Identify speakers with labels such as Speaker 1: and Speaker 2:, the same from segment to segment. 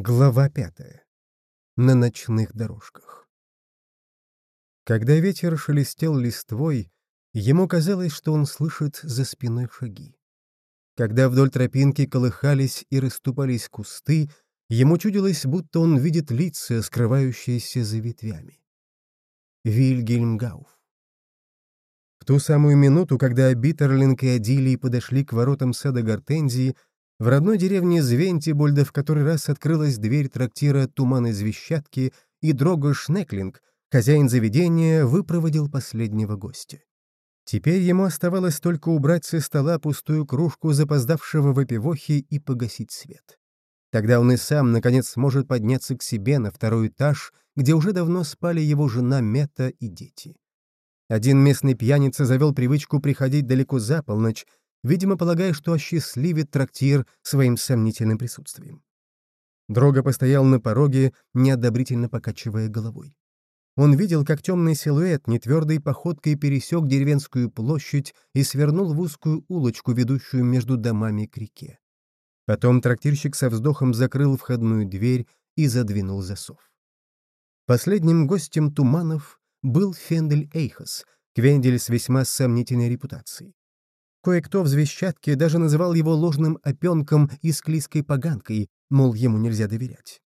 Speaker 1: Глава пятая. На ночных дорожках. Когда ветер шелестел листвой, ему казалось, что он слышит за спиной шаги. Когда вдоль тропинки колыхались и расступались кусты, ему чудилось, будто он видит лица, скрывающиеся за ветвями. Вильгельм Гауф. В ту самую минуту, когда Биттерлинг и Адилий подошли к воротам сада Гортензии, в родной деревне Звентибольда в который раз открылась дверь трактира «Туман из Вещатки», и Дрого Шнеклинг, хозяин заведения, выпроводил последнего гостя. Теперь ему оставалось только убрать со стола пустую кружку запоздавшего выпивохи и погасить свет. Тогда он и сам, наконец, сможет подняться к себе на второй этаж, где уже давно спали его жена Мета и дети. Один местный пьяница завел привычку приходить далеко за полночь, видимо, полагая, что осчастливит трактир своим сомнительным присутствием. Дрога постоял на пороге, неодобрительно покачивая головой. Он видел, как темный силуэт нетвердой походкой пересек деревенскую площадь и свернул в узкую улочку, ведущую между домами к реке. Потом трактирщик со вздохом закрыл входную дверь и задвинул засов. Последним гостем Туманов был Фендель Эйхос, Квендель с весьма сомнительной репутацией. Кое-кто в Звещатке даже называл его ложным опенком и склизкой поганкой, мол, ему нельзя доверять.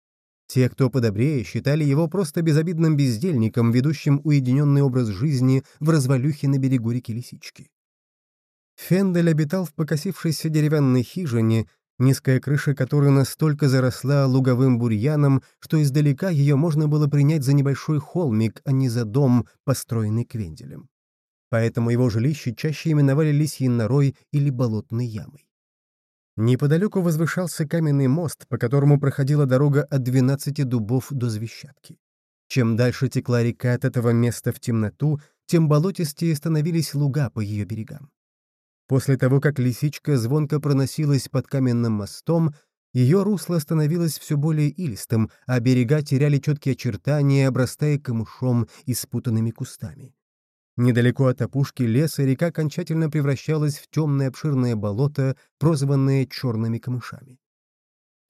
Speaker 1: Те, кто подобрее, считали его просто безобидным бездельником, ведущим уединенный образ жизни в развалюхе на берегу реки Лисички. Фендель обитал в покосившейся деревянной хижине, низкая крыша которой настолько заросла луговым бурьяном, что издалека ее можно было принять за небольшой холмик, а не за дом, построенный Квенделем поэтому его жилище чаще именовали лисьей норой или болотной ямой. Неподалеку возвышался каменный мост, по которому проходила дорога от двенадцати дубов до Звещатки. Чем дальше текла река от этого места в темноту, тем болотистее становились луга по ее берегам. После того, как лисичка звонко проносилась под каменным мостом, ее русло становилось все более илистым, а берега теряли четкие очертания, обрастая камышом и спутанными кустами. Недалеко от опушки леса река окончательно превращалась в темное обширное болото, прозванное черными камышами.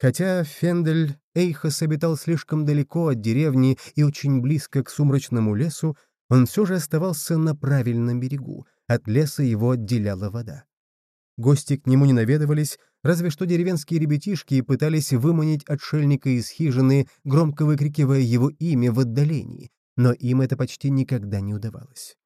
Speaker 1: Хотя Фендель Эйхос обитал слишком далеко от деревни и очень близко к сумрачному лесу, он все же оставался на правильном берегу, от леса его отделяла вода. Гости к нему не наведывались, разве что деревенские ребятишки пытались выманить отшельника из хижины, громко выкрикивая его имя в отдалении, но им это почти никогда не удавалось.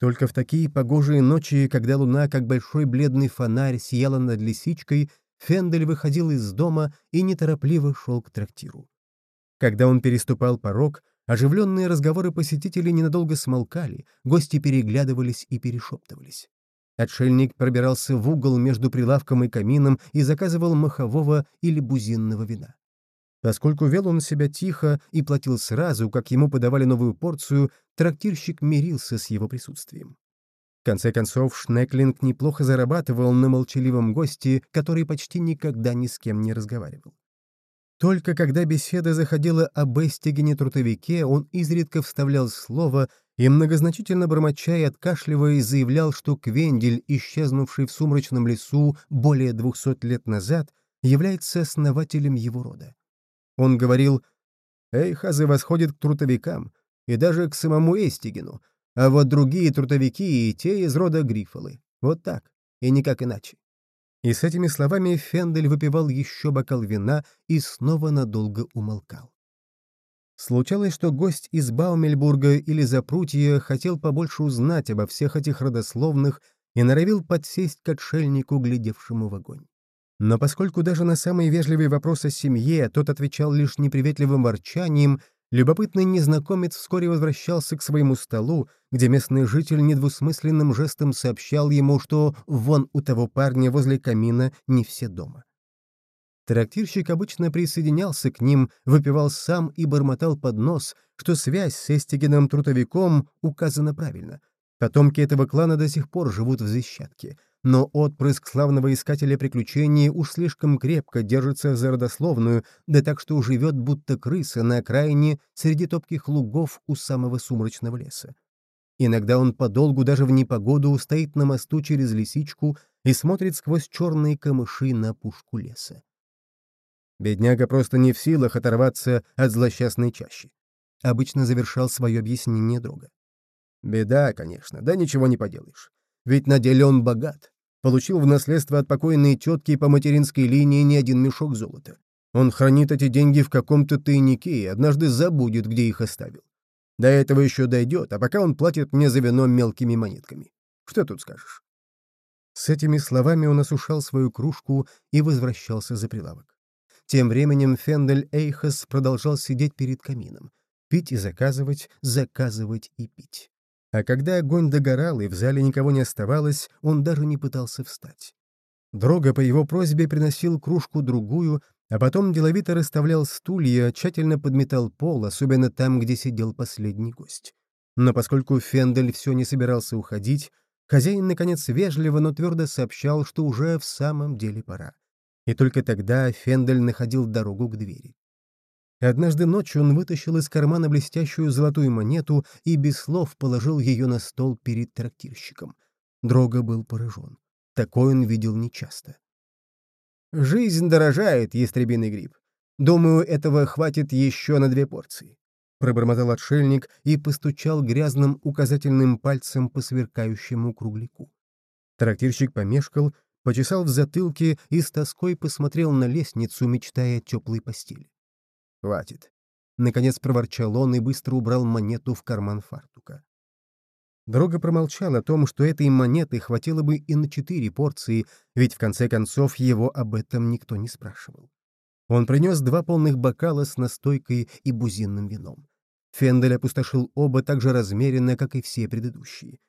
Speaker 1: Только в такие погожие ночи, когда луна, как большой бледный фонарь, сияла над лисичкой, Фендель выходил из дома и неторопливо шел к трактиру. Когда он переступал порог, оживленные разговоры посетителей ненадолго смолкали, гости переглядывались и перешептывались. Отшельник пробирался в угол между прилавком и камином и заказывал махового или бузинного вина. Поскольку вел он себя тихо и платил сразу, как ему подавали новую порцию, трактирщик мирился с его присутствием. В конце концов, Шнеклинг неплохо зарабатывал на молчаливом госте, который почти никогда ни с кем не разговаривал. Только когда беседа заходила об Эстигене-трутовике, он изредка вставлял слово и, многозначительно бормоча и откашливаясь, заявлял, что Квендель, исчезнувший в сумрачном лесу более двухсот лет назад, является основателем его рода. Он говорил, «Эйхазы восходит к трутовикам и даже к самому Эстигину, а вот другие трутовики и те из рода Грифолы. Вот так, и никак иначе». И с этими словами Фендель выпивал еще бокал вина и снова надолго умолкал. Случалось, что гость из Баумельбурга или Запрутья хотел побольше узнать обо всех этих родословных и норовил подсесть к отшельнику, глядевшему в огонь. Но поскольку даже на самые вежливые вопросы о семье тот отвечал лишь неприветливым ворчанием, любопытный незнакомец вскоре возвращался к своему столу, где местный житель недвусмысленным жестом сообщал ему, что вон у того парня возле камина не все дома. Трактирщик обычно присоединялся к ним, выпивал сам и бормотал под нос, что связь с Эстигеном Трутовиком указана правильно. Потомки этого клана до сих пор живут в Зещатке — но отпрыск славного искателя приключений уж слишком крепко держится за родословную, да так что живет будто крыса на окраине среди топких лугов у самого сумрачного леса. Иногда он подолгу даже в непогоду стоит на мосту через лисичку и смотрит сквозь черные камыши на пушку леса. Бедняга просто не в силах оторваться от злосчастной чащи. Обычно завершал свое объяснение друга. Беда, конечно, да ничего не поделаешь. Ведь на деле он богат. Получил в наследство от покойной тетки по материнской линии не один мешок золота. Он хранит эти деньги в каком-то тайнике и однажды забудет, где их оставил. До этого еще дойдет, а пока он платит мне за вино мелкими монетками. Что тут скажешь?» С этими словами он осушал свою кружку и возвращался за прилавок. Тем временем Фендель Эйхас продолжал сидеть перед камином. Пить и заказывать, заказывать и пить. А когда огонь догорал и в зале никого не оставалось, он даже не пытался встать. Дрога по его просьбе приносил кружку-другую, а потом деловито расставлял стулья, тщательно подметал пол, особенно там, где сидел последний гость. Но поскольку Фендель все не собирался уходить, хозяин, наконец, вежливо, но твердо сообщал, что уже в самом деле пора. И только тогда Фендель находил дорогу к двери. Однажды ночью он вытащил из кармана блестящую золотую монету и без слов положил ее на стол перед трактирщиком. Дрога был поражен. Такой он видел нечасто. Жизнь дорожает, ястребиный гриб. Думаю, этого хватит еще на две порции. Пробормотал отшельник и постучал грязным указательным пальцем по сверкающему кругляку. Трактирщик помешкал, почесал в затылке и с тоской посмотрел на лестницу, мечтая о теплой постели. «Хватит!» — наконец проворчал он и быстро убрал монету в карман фартука. Дорога промолчал о том, что этой монеты хватило бы и на четыре порции, ведь в конце концов его об этом никто не спрашивал. Он принес два полных бокала с настойкой и бузинным вином. Фендель опустошил оба так же размеренно, как и все предыдущие.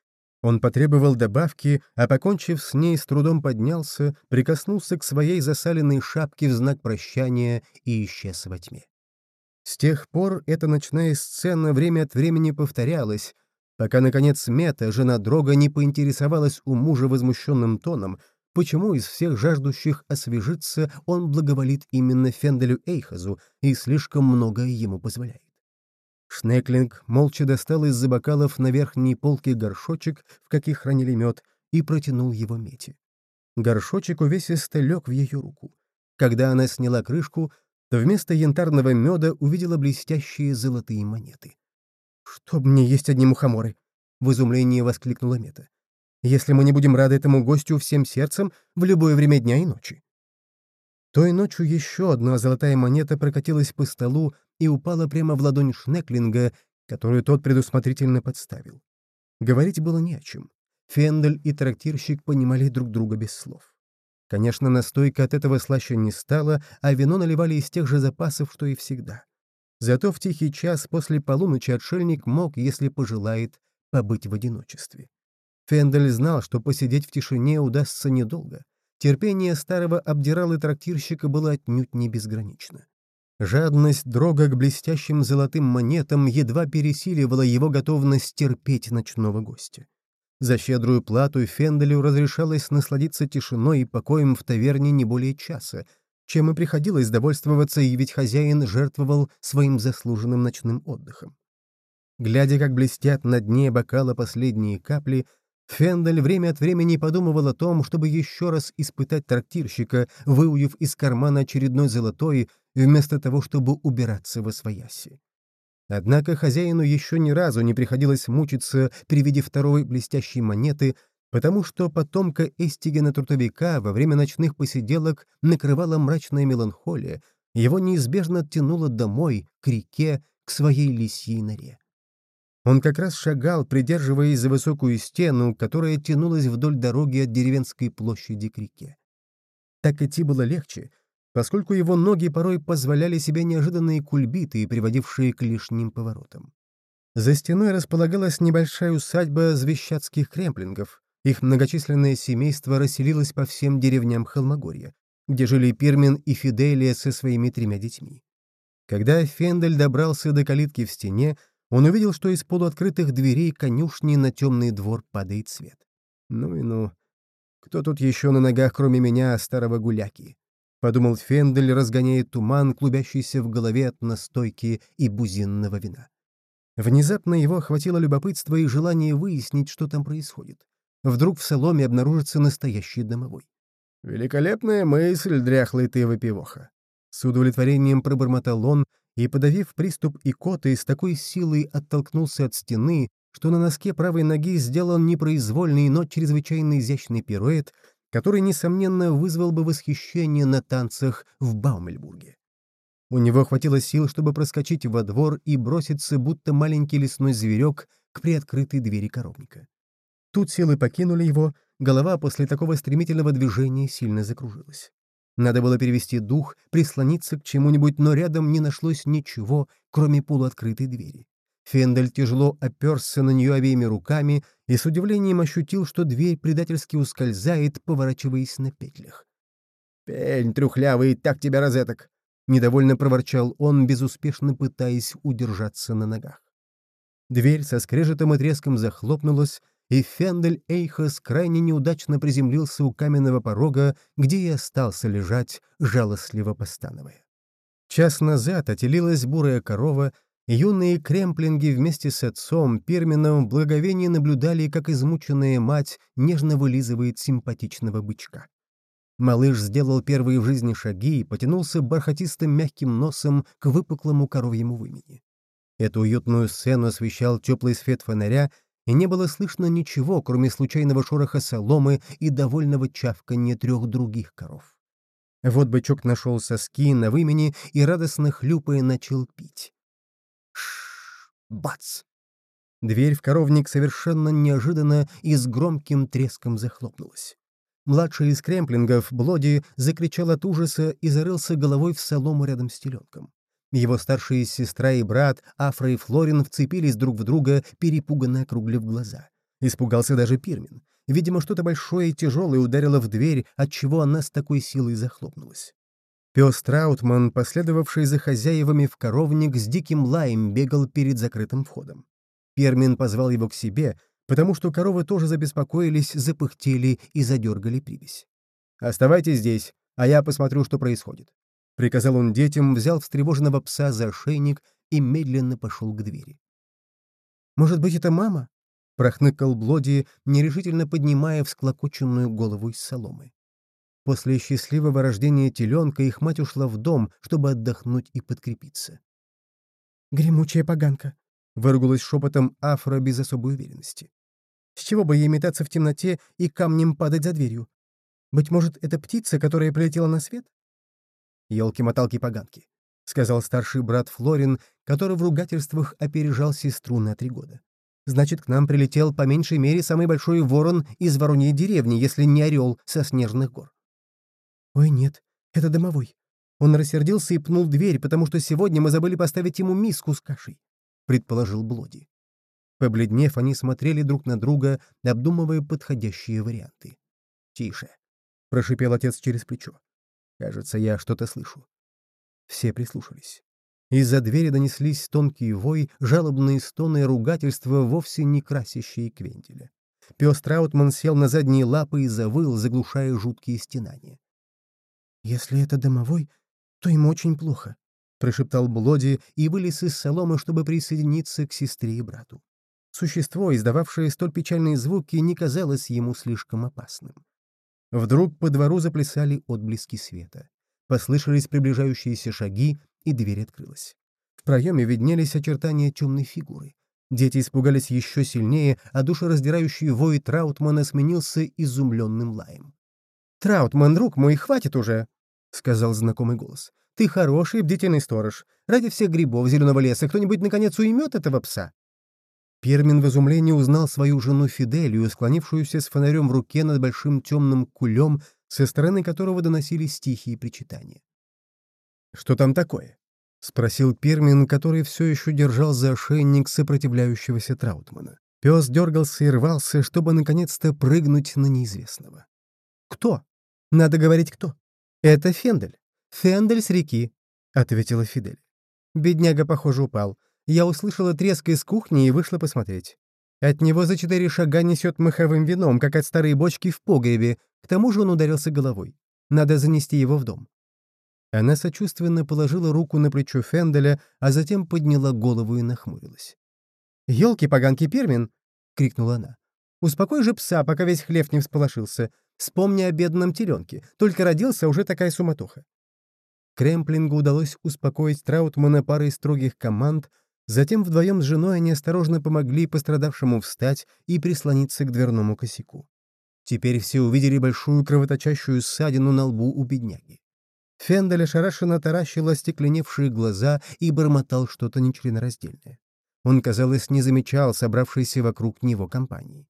Speaker 1: Он потребовал добавки, а, покончив с ней, с трудом поднялся, прикоснулся к своей засаленной шапке в знак прощания и исчез во тьме. С тех пор эта ночная сцена время от времени повторялась, пока, наконец, Мета, жена Дрога, не поинтересовалась у мужа возмущенным тоном, почему из всех жаждущих освежиться он благоволит именно Фенделю Эйхазу и слишком многое ему позволяет. Шнеклинг молча достал из-за бокалов на верхней полке горшочек, в каких хранили мед, и протянул его Мете. Горшочек увесисто лег в ее руку. Когда она сняла крышку, то вместо янтарного меда увидела блестящие золотые монеты. «Чтоб мне есть одни мухоморы!» — в изумлении воскликнула Мета. «Если мы не будем рады этому гостю всем сердцем в любое время дня и ночи». Той ночью еще одна золотая монета прокатилась по столу и упала прямо в ладонь Шнеклинга, которую тот предусмотрительно подставил. Говорить было не о чем. Фендель и трактирщик понимали друг друга без слов. Конечно, настойка от этого слаще не стала, а вино наливали из тех же запасов, что и всегда. Зато в тихий час после полуночи отшельник мог, если пожелает, побыть в одиночестве. Фендель знал, что посидеть в тишине удастся недолго. Терпение старого обдирала трактирщика было отнюдь не безгранично. Жадность дрога к блестящим золотым монетам едва пересиливала его готовность терпеть ночного гостя. За щедрую плату Фенделю разрешалось насладиться тишиной и покоем в таверне не более часа, чем и приходилось довольствоваться, и ведь хозяин жертвовал своим заслуженным ночным отдыхом. Глядя, как блестят на дне бокала последние капли, Фендель время от времени подумывал о том, чтобы еще раз испытать трактирщика, выуяв из кармана очередной золотой, вместо того, чтобы убираться во свояси. Однако хозяину еще ни разу не приходилось мучиться при виде второй блестящей монеты, потому что потомка Эстигена-трутовика во время ночных посиделок накрывала мрачная меланхолия, его неизбежно тянуло домой, к реке, к своей лисьей норе. Он как раз шагал, придерживаясь за высокую стену, которая тянулась вдоль дороги от деревенской площади к реке. Так идти было легче, поскольку его ноги порой позволяли себе неожиданные кульбиты, приводившие к лишним поворотам. За стеной располагалась небольшая усадьба звещатских кремплингов, их многочисленное семейство расселилось по всем деревням Холмогорья, где жили Пирмин и Фиделия со своими тремя детьми. Когда Фендель добрался до калитки в стене, он увидел, что из полуоткрытых дверей конюшни на темный двор падает свет. «Ну и ну. Кто тут еще на ногах, кроме меня, старого гуляки?» — подумал Фендель, разгоняя туман, клубящийся в голове от настойки и бузинного вина. Внезапно его охватило любопытство и желание выяснить, что там происходит вдруг в соломе обнаружится настоящий домовой. «Великолепная мысль, дряхлый ты выпивоха», — С удовлетворением пробормотал он и, подавив приступ икоты, с такой силой оттолкнулся от стены, что на носке правой ноги сделал непроизвольный, но чрезвычайно изящный пируэт, который, несомненно, вызвал бы восхищение на танцах в Баумельбурге. У него хватило сил, чтобы проскочить во двор и броситься, будто маленький лесной зверек, к приоткрытой двери коровника. Тут силы покинули его, голова после такого стремительного движения сильно закружилась. Надо было перевести дух, прислониться к чему-нибудь, но рядом не нашлось ничего, кроме полуоткрытой двери. Фендель тяжело оперся на нее обеими руками и с удивлением ощутил, что дверь предательски ускользает, поворачиваясь на петлях. «Пень, трухлявый, так тебя розеток!» — недовольно проворчал он, безуспешно пытаясь удержаться на ногах. Дверь со скрежетом и треском захлопнулась, и Фендель Эйхос крайне неудачно приземлился у каменного порога, где и остался лежать, жалостливо постановая. Час назад отелилась бурая корова, юные кремплинги вместе с отцом Пермином в благовении наблюдали, как измученная мать нежно вылизывает симпатичного бычка. Малыш сделал первые в жизни шаги и потянулся бархатистым мягким носом к выпуклому коровьему вымени. Эту уютную сцену освещал теплый свет фонаря, и не было слышно ничего, кроме случайного шороха соломы и довольного чавканья трех других коров. Вот бычок нашел соски на вымени и, радостно хлюпая, начал пить. Бац! Дверь в коровник совершенно неожиданно и с громким треском захлопнулась. Младший из кремплингов, Блоди, закричал от ужаса и зарылся головой в солому рядом с теленком. Его старшие сестра и брат, Афра и Флорин, вцепились друг в друга, перепуганно округлив глаза. Испугался даже Пирмин. Видимо, что-то большое и тяжелое ударило в дверь, отчего она с такой силой захлопнулась. Пес Траутман, последовавший за хозяевами в коровник, с диким лаем бегал перед закрытым входом. Пермин позвал его к себе, потому что коровы тоже забеспокоились, запыхтели и задергали привязь. «Оставайтесь здесь, а я посмотрю, что происходит». — приказал он детям, взял встревоженного пса за ошейник и медленно пошел к двери. «Может быть, это мама?» — прохныкал Блоди, нерешительно поднимая всклокоченную голову из соломы. После счастливого рождения теленка их мать ушла в дом, чтобы отдохнуть и подкрепиться. «Гремучая поганка!» — выругалась шепотом Афра без особой уверенности. «С чего бы ей метаться в темноте и камнем падать за дверью? Быть может, это птица, которая прилетела на свет?» елки-моталки-поганки», — сказал старший брат Флорин, который в ругательствах опережал сестру на три года. «Значит, к нам прилетел по меньшей мере самый большой ворон из Вороньей деревни, если не орел со снежных гор». «Ой, нет, это домовой. Он рассердился и пнул дверь, потому что сегодня мы забыли поставить ему миску с кашей», — предположил Блоди. Побледнев, они смотрели друг на друга, обдумывая подходящие варианты. «Тише», — прошипел отец через плечо. Кажется, я что-то слышу. Все прислушались. Из-за двери донеслись тонкий вой, жалобные стоны и ругательства, вовсе не красящие Квентеля. Пес Траутман сел на задние лапы и завыл, заглушая жуткие стенания. «Если это домовой, то им очень плохо», — прошептал Блоди и вылез из соломы, чтобы присоединиться к сестре и брату. Существо, издававшее столь печальные звуки, не казалось ему слишком опасным. Вдруг по двору заплясали отблески света. Послышались приближающиеся шаги, и дверь открылась. В проеме виднелись очертания темной фигуры. Дети испугались еще сильнее, а душераздирающий вой Траутмана сменился изумленным лаем. «Траутман, друг мой, хватит уже!» — сказал знакомый голос. «Ты хороший, бдительный сторож. Ради всех грибов зеленого леса кто-нибудь наконец уймет этого пса?» Пермин в изумлении узнал свою жену Фиделию, склонившуюся с фонарем в руке над большим темным кулем, со стороны которого доносились тихие причитания. «Что там такое?» — спросил Пермин, который все еще держал за ошейник сопротивляющегося Траутмана. Пес дергался и рвался, чтобы наконец-то прыгнуть на неизвестного. «Кто? Надо говорить, кто. Это Фендель. Фендель с реки», — ответила Фидель. Бедняга, похоже, упал. Я услышала треск из кухни и вышла посмотреть. От него за четыре шага несет маховым вином, как от старой бочки в погребе, к тому же он ударился головой. Надо занести его в дом. Она сочувственно положила руку на плечо Фенделя, а затем подняла голову и нахмурилась. «Елки-поганки, Пермин!» — крикнула она. «Успокой же пса, пока весь хлев не всполошился. Вспомни о бедном теленке. Только родился, уже такая суматоха». Кремплингу удалось успокоить Траутмана парой строгих команд, затем вдвоем с женой они осторожно помогли пострадавшему встать и прислониться к дверному косяку. Теперь все увидели большую кровоточащую ссадину на лбу у бедняги. Фендель ошарашенно таращил остекленевшие глаза и бормотал что-то нечленораздельное. Он, казалось, не замечал собравшейся вокруг него компании.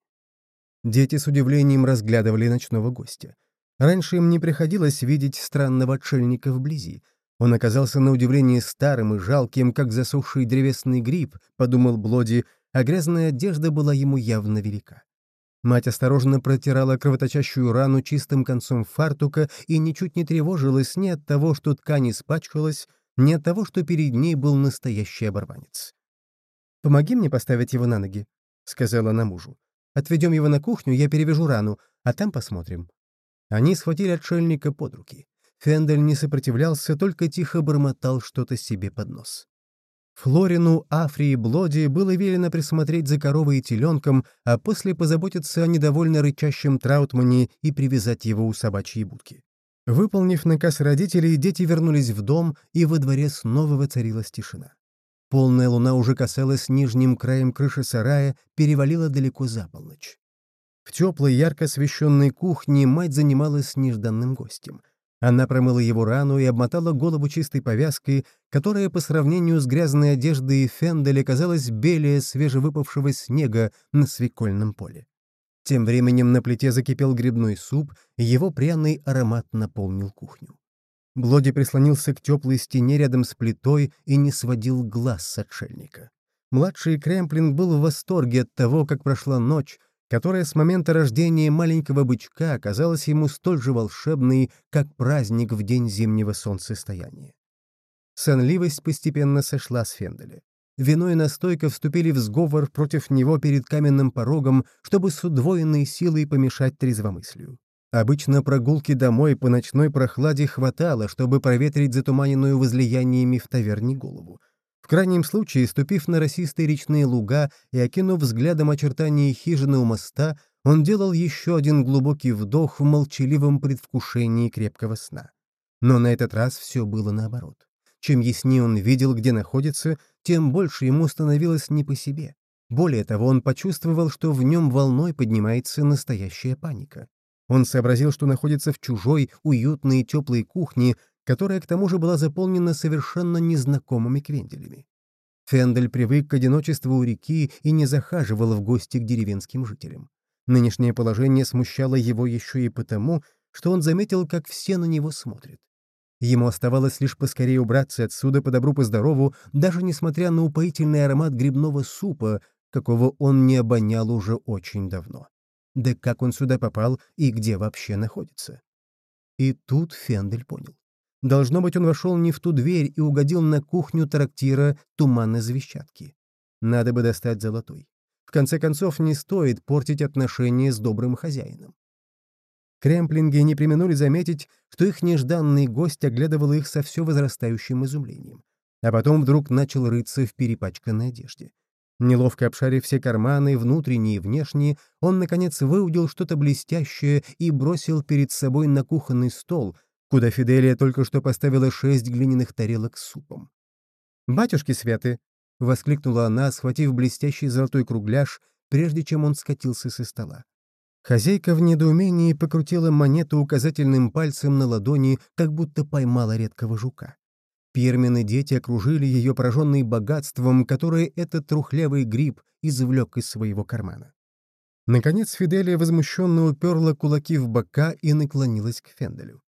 Speaker 1: Дети с удивлением разглядывали ночного гостя. Раньше им не приходилось видеть странного отшельника вблизи. Он оказался на удивление старым и жалким, как засохший древесный гриб, подумал Блоди, а грязная одежда была ему явно велика. Мать осторожно протирала кровоточащую рану чистым концом фартука и ничуть не тревожилась ни от того, что ткань испачкалась, ни от того, что перед ней был настоящий оборванец. «Помоги мне поставить его на ноги», — сказала она мужу. «Отведем его на кухню, я перевяжу рану, а там посмотрим». Они схватили отшельника под руки. Фендель не сопротивлялся, только тихо бормотал что-то себе под нос. Флорину, Афри и Блоди было велено присмотреть за коровой и теленком, а после позаботиться о недовольно рычащем Траутмане и привязать его у собачьей будки. Выполнив наказ родителей, дети вернулись в дом, и во дворе снова воцарилась тишина. Полная луна уже касалась нижним краем крыши сарая, перевалила далеко за полночь. В теплой, ярко освещенной кухне мать занималась нежданным гостем. Она промыла его рану и обмотала голову чистой повязкой, которая по сравнению с грязной одеждой Фенделя казалась белее свежевыпавшего снега на свекольном поле. Тем временем на плите закипел грибной суп, и его пряный аромат наполнил кухню. Блоди прислонился к теплой стене рядом с плитой и не сводил глаз с отшельника. Младший Кремплин был в восторге от того, как прошла ночь, которая с момента рождения маленького бычка оказалась ему столь же волшебной, как праздник в день зимнего солнцестояния. Сонливость постепенно сошла с Фенделя. Вино и настойка вступили в сговор против него перед каменным порогом, чтобы с удвоенной силой помешать трезвомыслию. Обычно прогулки домой по ночной прохладе хватало, чтобы проветрить затуманенную возлияниями в таверне голову. В крайнем случае, ступив на росистые речные луга и окинув взглядом очертания хижины у моста, он делал еще один глубокий вдох в молчаливом предвкушении крепкого сна. Но на этот раз все было наоборот. Чем яснее он видел, где находится, тем больше ему становилось не по себе. Более того, он почувствовал, что в нем волной поднимается настоящая паника. Он сообразил, что находится в чужой, уютной и теплой кухне, которая к тому же была заполнена совершенно незнакомыми квенделями. Фендель привык к одиночеству у реки и не захаживал в гости к деревенским жителям. Нынешнее положение смущало его еще и потому, что он заметил, как все на него смотрят. Ему оставалось лишь поскорее убраться отсюда по добру по даже несмотря на упоительный аромат грибного супа, какого он не обонял уже очень давно. Да как он сюда попал и где вообще находится? И тут Фендель понял. Должно быть, он вошел не в ту дверь и угодил на кухню трактира туманной завещатки. Надо бы достать золотой. В конце концов, не стоит портить отношения с добрым хозяином. Кремплинги не применули заметить, что их нежданный гость оглядывал их со все возрастающим изумлением. А потом вдруг начал рыться в перепачканной одежде. Неловко обшарив все карманы, внутренние и внешние, он, наконец, выудил что-то блестящее и бросил перед собой на кухонный стол, куда Фиделия только что поставила шесть глиняных тарелок с супом. «Батюшки Светы!» — воскликнула она, схватив блестящий золотой кругляш, прежде чем он скатился со стола. Хозяйка в недоумении покрутила монету указательным пальцем на ладони, как будто поймала редкого жука. Пирмены дети окружили ее, пораженные богатством, которое этот трухлявый гриб извлек из своего кармана. Наконец Фиделия возмущенно уперла кулаки в бока и наклонилась к Фенделю.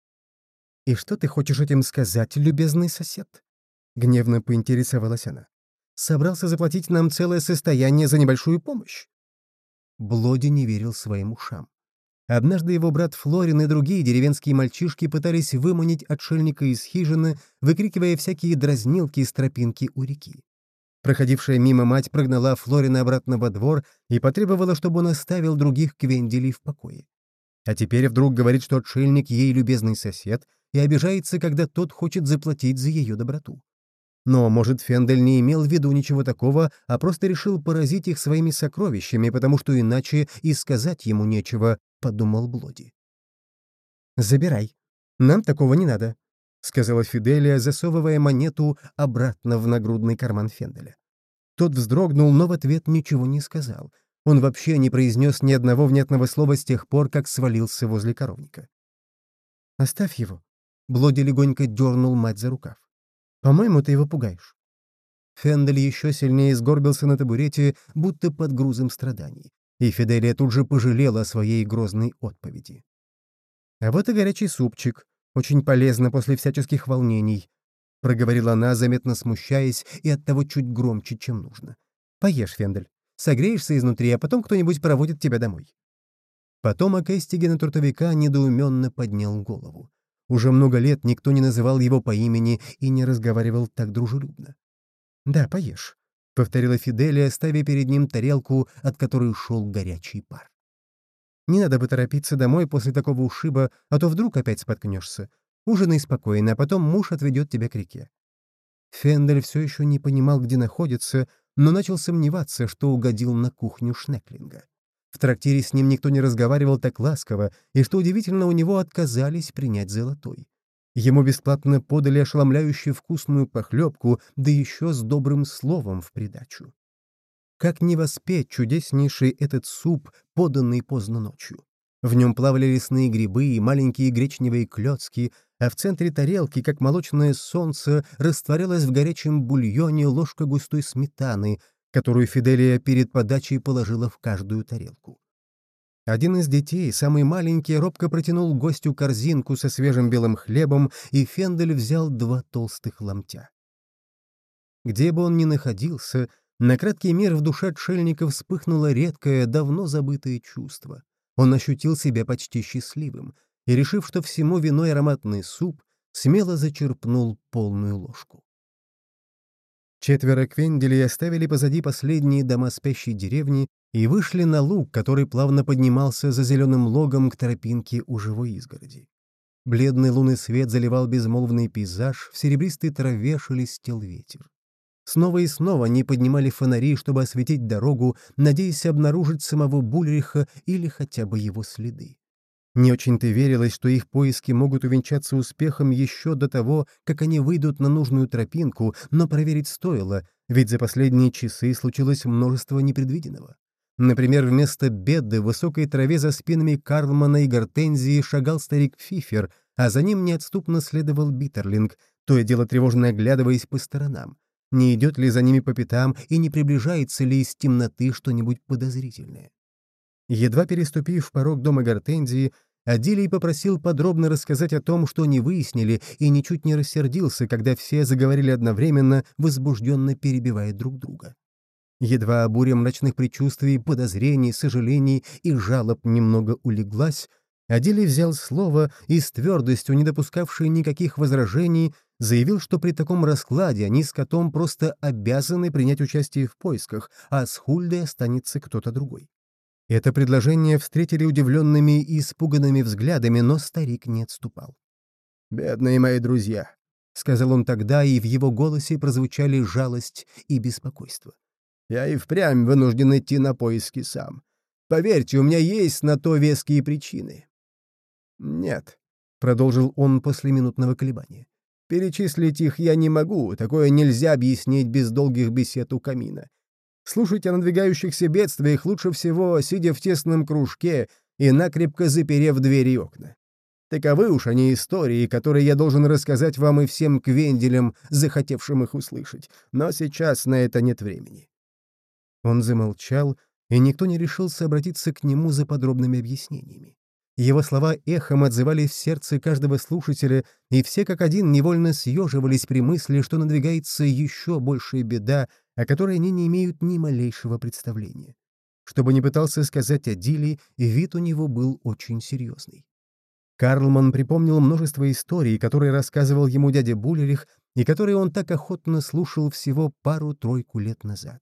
Speaker 1: «И что ты хочешь этим сказать, любезный сосед?» — гневно поинтересовалась она. «Собрался заплатить нам целое состояние за небольшую помощь?» Блоди не верил своим ушам. Однажды его брат Флорин и другие деревенские мальчишки пытались выманить отшельника из хижины, выкрикивая всякие дразнилки из тропинки у реки. Проходившая мимо мать прогнала Флорина обратно во двор и потребовала, чтобы он оставил других квенделей в покое. А теперь вдруг говорит, что отшельник ей любезный сосед, и обижается, когда тот хочет заплатить за ее доброту. Но, может, Фендель не имел в виду ничего такого, а просто решил поразить их своими сокровищами, потому что иначе и сказать ему нечего, — подумал Блоди. «Забирай. Нам такого не надо», — сказала Фиделия, засовывая монету обратно в нагрудный карман Фенделя. Тот вздрогнул, но в ответ ничего не сказал. Он вообще не произнес ни одного внятного слова с тех пор, как свалился возле коровника. «Оставь его», — Блоди легонько дернул мать за рукав. «По-моему, ты его пугаешь». Фендель еще сильнее сгорбился на табурете, будто под грузом страданий, и Фиделия тут же пожалела о своей грозной отповеди. «А вот и горячий супчик, очень полезно после всяческих волнений», — проговорила она, заметно смущаясь и оттого чуть громче, чем нужно. «Поешь, Фендель, согреешься изнутри, а потом кто-нибудь проводит тебя домой». Потомок Эстигена Трутовика недоуменно поднял голову. Уже много лет никто не называл его по имени и не разговаривал так дружелюбно. «Да, поешь», — повторила Фиделия, ставя перед ним тарелку, от которой шел горячий пар. «Не надо бы торопиться домой после такого ушиба, а то вдруг опять споткнешься. Ужинай спокойно, а потом муж отведет тебя к реке». Фендель все еще не понимал, где находится, но начал сомневаться, что угодил на кухню Шнеклинга. В трактире с ним никто не разговаривал так ласково, и, что удивительно, у него отказались принять золотой. Ему бесплатно подали ошеломляющую вкусную похлебку, да еще с добрым словом в придачу. Как не воспеть чудеснейший этот суп, поданный поздно ночью? В нем плавали лесные грибы и маленькие гречневые клетки, а в центре тарелки, как молочное солнце, растворялась в горячем бульоне ложка густой сметаны, которую Фиделия перед подачей положила в каждую тарелку. Один из детей, самый маленький, робко протянул гостю корзинку со свежим белым хлебом, и Фендель взял два толстых ломтя. Где бы он ни находился, на краткий мир в душе отшельника вспыхнуло редкое, давно забытое чувство. Он ощутил себя почти счастливым и, решив, что всему виной ароматный суп, смело зачерпнул полную ложку. Четверо квенделей оставили позади последние дома спящей деревни и вышли на луг, который плавно поднимался за зеленым логом к тропинке у живой изгороди. Бледный лунный свет заливал безмолвный пейзаж, в серебристой траве шелестел ветер. Снова и снова они поднимали фонари, чтобы осветить дорогу, надеясь обнаружить самого Бульриха или хотя бы его следы. Не очень-то верилось, что их поиски могут увенчаться успехом еще до того, как они выйдут на нужную тропинку, но проверить стоило, ведь за последние часы случилось множество непредвиденного. Например, вместо беды в высокой траве за спинами Карлмана и Гортензии шагал старик Фифер, а за ним неотступно следовал Биттерлинг, то и дело тревожно оглядываясь по сторонам. Не идет ли за ними по пятам и не приближается ли из темноты что-нибудь подозрительное? Едва переступив порог дома Гортензии, Адилий попросил подробно рассказать о том, что они выяснили, и ничуть не рассердился, когда все заговорили одновременно, возбужденно перебивая друг друга. Едва буря мрачных предчувствий, подозрений, сожалений и жалоб немного улеглась, Адилий взял слово и с твердостью, не допускавшей никаких возражений, заявил, что при таком раскладе они с котом просто обязаны принять участие в поисках, а с Хульдой останется кто-то другой. Это предложение встретили удивленными и испуганными взглядами, но старик не отступал. «Бедные мои друзья», — сказал он тогда, и в его голосе прозвучали жалость и беспокойство. Я и впрямь вынужден идти на поиски сам. Поверьте, у меня есть на то веские причины. Нет, — продолжил он после минутного колебания. Перечислить их я не могу, такое нельзя объяснить без долгих бесед у камина. Слушать о надвигающихся бедствиях лучше всего, сидя в тесном кружке и накрепко заперев двери и окна. Таковы уж они истории, которые я должен рассказать вам и всем квенделям, захотевшим их услышать, но сейчас на это нет времени. Он замолчал, и никто не решился обратиться к нему за подробными объяснениями. Его слова эхом отзывались в сердце каждого слушателя, и все как один невольно съеживались при мысли, что надвигается еще большая беда, о которой они не имеют ни малейшего представления. Что бы ни пытался сказать Адили, вид у него был очень серьезный. Карлман припомнил множество историй, которые рассказывал ему дядя Булерих, и которые он так охотно слушал всего пару-тройку лет назад.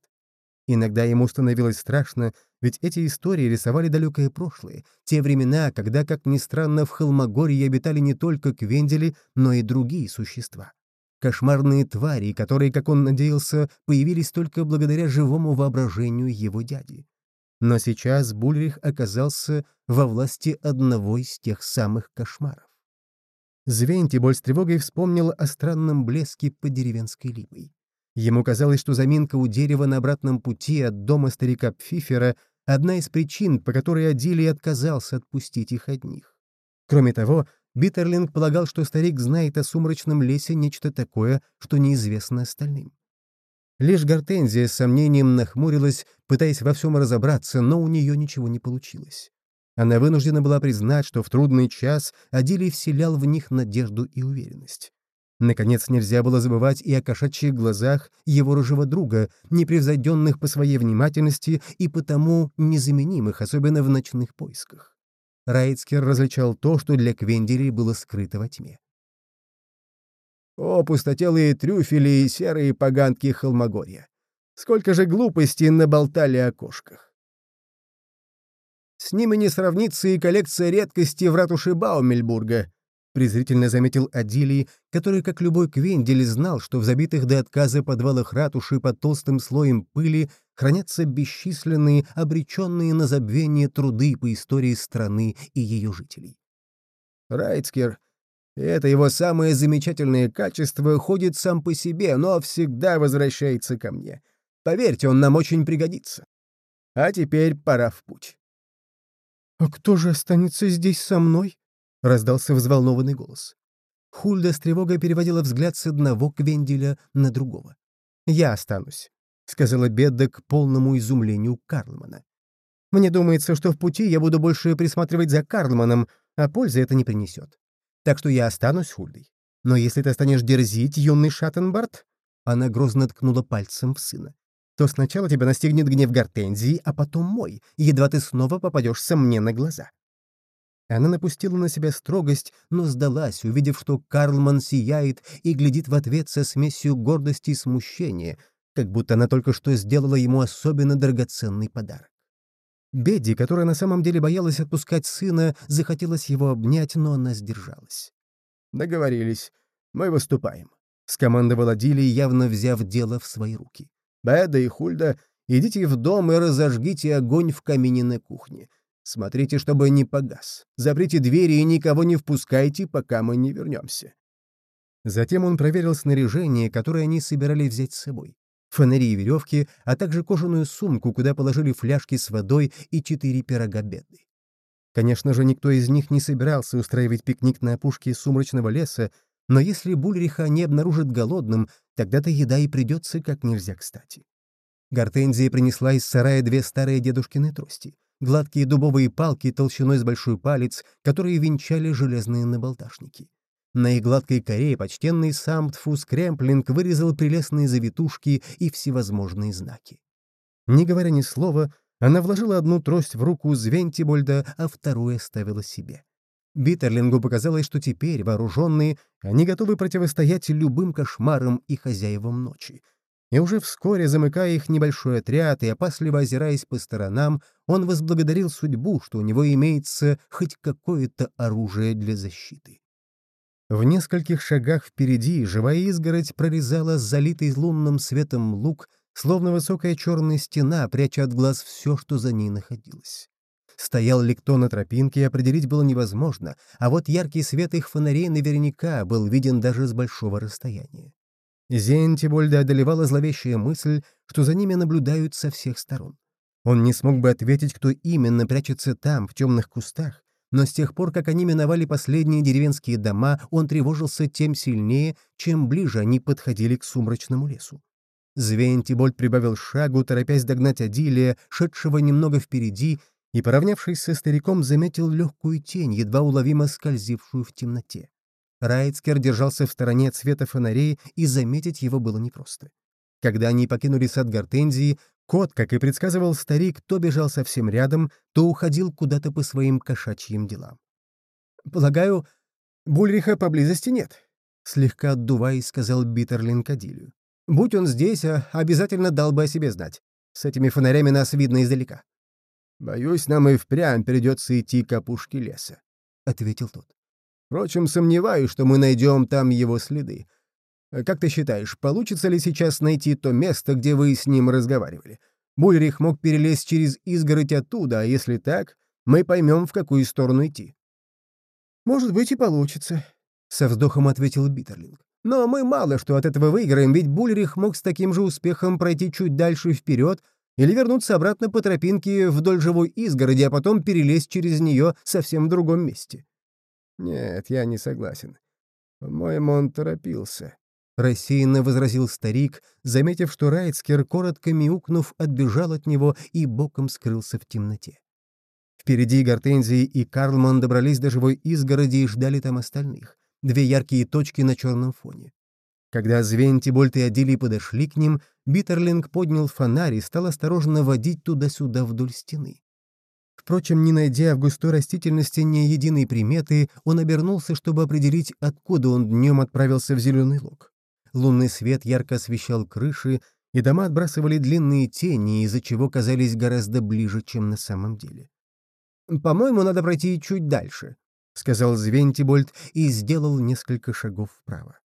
Speaker 1: Иногда ему становилось страшно, ведь эти истории рисовали далекое прошлое, те времена, когда, как ни странно, в Холмогорье обитали не только квендели, но и другие существа. Кошмарные твари, которые, как он надеялся, появились только благодаря живому воображению его дяди. Но сейчас Бульрих оказался во власти одного из тех самых кошмаров. Звентиболь с тревогой вспомнил о странном блеске под деревенской липой. Ему казалось, что заминка у дерева на обратном пути от дома старика Пфифера — одна из причин, по которой Адилий отказался отпустить их одних. Кроме того, Биттерлинг полагал, что старик знает о сумрачном лесе нечто такое, что неизвестно остальным. Лишь Гортензия с сомнением нахмурилась, пытаясь во всем разобраться, но у нее ничего не получилось. Она вынуждена была признать, что в трудный час Адилий вселял в них надежду и уверенность. Наконец, нельзя было забывать и о кошачьих глазах его рыжего друга, непревзойденных по своей внимательности и потому незаменимых, особенно в ночных поисках. Райцкер различал то, что для Квенделей было скрыто во тьме.
Speaker 2: О, пустотелые трюфели и серые поганки холмогорья! Сколько же глупостей наболтали о кошках! С ними не сравнится и коллекция редкостей в ратуше Баумельбурга, презрительно заметил Адилий, который, как любой Квендель, знал, что в забитых до отказа подвалах ратуши под толстым слоем пыли хранятся бесчисленные, обреченные на забвение труды по истории страны и ее жителей. Райцкер, это его самое замечательное качество, ходит сам по себе, но всегда возвращается ко мне. Поверьте, он нам очень пригодится. А теперь пора в путь.
Speaker 1: «А кто же останется здесь со мной?» — раздался взволнованный голос. Хульда с тревогой переводила взгляд с одного Квенделя на другого. «Я останусь», — сказала Бедда к полному изумлению Карлмана. «Мне думается, что в пути я буду больше присматривать за Карлманом, а пользы это не принесет. Так что я останусь Хульдой. Но если ты станешь дерзить, юный Шаттенбарт...» Она грозно ткнула пальцем в сына то сначала тебя настигнет гнев Гортензии, а потом мой, едва ты снова попадешься мне на глаза». Она напустила на себя строгость, но сдалась, увидев, что Карлман сияет и глядит в ответ со смесью гордости и смущения, как будто она только что сделала ему особенно драгоценный подарок. Бедди, которая на самом деле боялась отпускать сына, захотелось его обнять, но она сдержалась.
Speaker 2: «Договорились. Мы выступаем», —
Speaker 1: скомандовал Адилий, явно взяв дело в свои руки.
Speaker 2: Беда и Хульда, идите в дом и разожгите огонь в камине на кухне. Смотрите, чтобы не погас. Заприте двери и никого не впускайте, пока мы не вернемся».
Speaker 1: Затем он проверил снаряжение, которое они собирались взять с собой. Фонари и веревки, а также кожаную сумку, куда положили фляжки с водой и четыре пирога беды. Конечно же, никто из них не собирался устраивать пикник на опушке сумрачного леса, но если Бульриха не обнаружит голодным, тогда-то еда и придется как нельзя кстати. Гортензия принесла из сарая две старые дедушкины трости, гладкие дубовые палки толщиной с большой палец, которые венчали железные набалдашники. На их гладкой коре почтенный Самтфус Кремплинг вырезал прелестные завитушки и всевозможные знаки. Не говоря ни слова, она вложила одну трость в руку Звентибольда, а вторую оставила себе. Биттерлингу показалось, что теперь, вооруженные, они готовы противостоять любым кошмарам и хозяевам ночи. И уже вскоре, замыкая их небольшой отряд и опасливо озираясь по сторонам, он возблагодарил судьбу, что у него имеется хоть какое-то оружие для защиты. В нескольких шагах впереди живая изгородь прорезала залитый лунным светом луг, словно высокая черная стена, пряча от глаз все, что за ней находилось. Стоял ли кто на тропинке, определить было невозможно, а вот яркий свет их фонарей наверняка был виден даже с большого расстояния. Зентибольда одолевала зловещая мысль, что за ними наблюдают со всех сторон. Он не смог бы ответить, кто именно прячется там, в темных кустах, но с тех пор, как они миновали последние деревенские дома, он тревожился тем сильнее, чем ближе они подходили к сумрачному лесу. Звентибольд прибавил шагу, торопясь догнать Адилия, шедшего немного впереди и, поравнявшись со стариком, заметил легкую тень, едва уловимо скользившую в темноте. Райцкер держался в стороне от света фонарей, и заметить его было непросто. Когда они покинули сад гортензии, кот, как и предсказывал старик, то бежал совсем рядом, то уходил куда-то по своим кошачьим делам. «Полагаю, Бульриха поблизости нет», — слегка отдуваясь, сказал Биттерлин Кадилю. «Будь он здесь, а обязательно дал бы о себе знать. С этими фонарями нас видно издалека».
Speaker 2: «Боюсь, нам и впрямь придется идти к опушке леса», — ответил тот. «Впрочем, сомневаюсь, что мы найдем там его следы. Как ты считаешь, получится ли сейчас найти то место, где вы с ним разговаривали? Бульрих мог перелезть через изгородь оттуда, а если так, мы поймем, в какую сторону идти».
Speaker 1: «Может быть, и получится», — со вздохом ответил Биттерлинг. «Но мы мало что от этого выиграем, ведь Бульрих мог с таким же успехом пройти чуть дальше вперед или вернуться обратно по тропинке вдоль живой изгороди, а потом перелезть через нее совсем в другом месте».
Speaker 2: «Нет, я не согласен. По-моему, он торопился», —
Speaker 1: рассеянно возразил старик, заметив, что Райцкер, коротко мяукнув, отбежал от него и боком скрылся в темноте. Впереди Гортензии и Карлман добрались до живой изгороди и ждали там остальных. Две яркие точки на черном фоне. Когда Звентибольт и Адилий подошли к ним, Биттерлинг поднял фонарь и стал осторожно водить туда-сюда вдоль стены. Впрочем, не найдя в густой растительности ни единой приметы, он обернулся, чтобы определить, откуда он днем отправился в зеленый лог. Лунный свет ярко освещал крыши, и дома отбрасывали длинные тени, из-за чего казались гораздо ближе, чем на самом деле. «По-моему, надо пройти чуть дальше», — сказал Звентибольд и сделал несколько шагов вправо.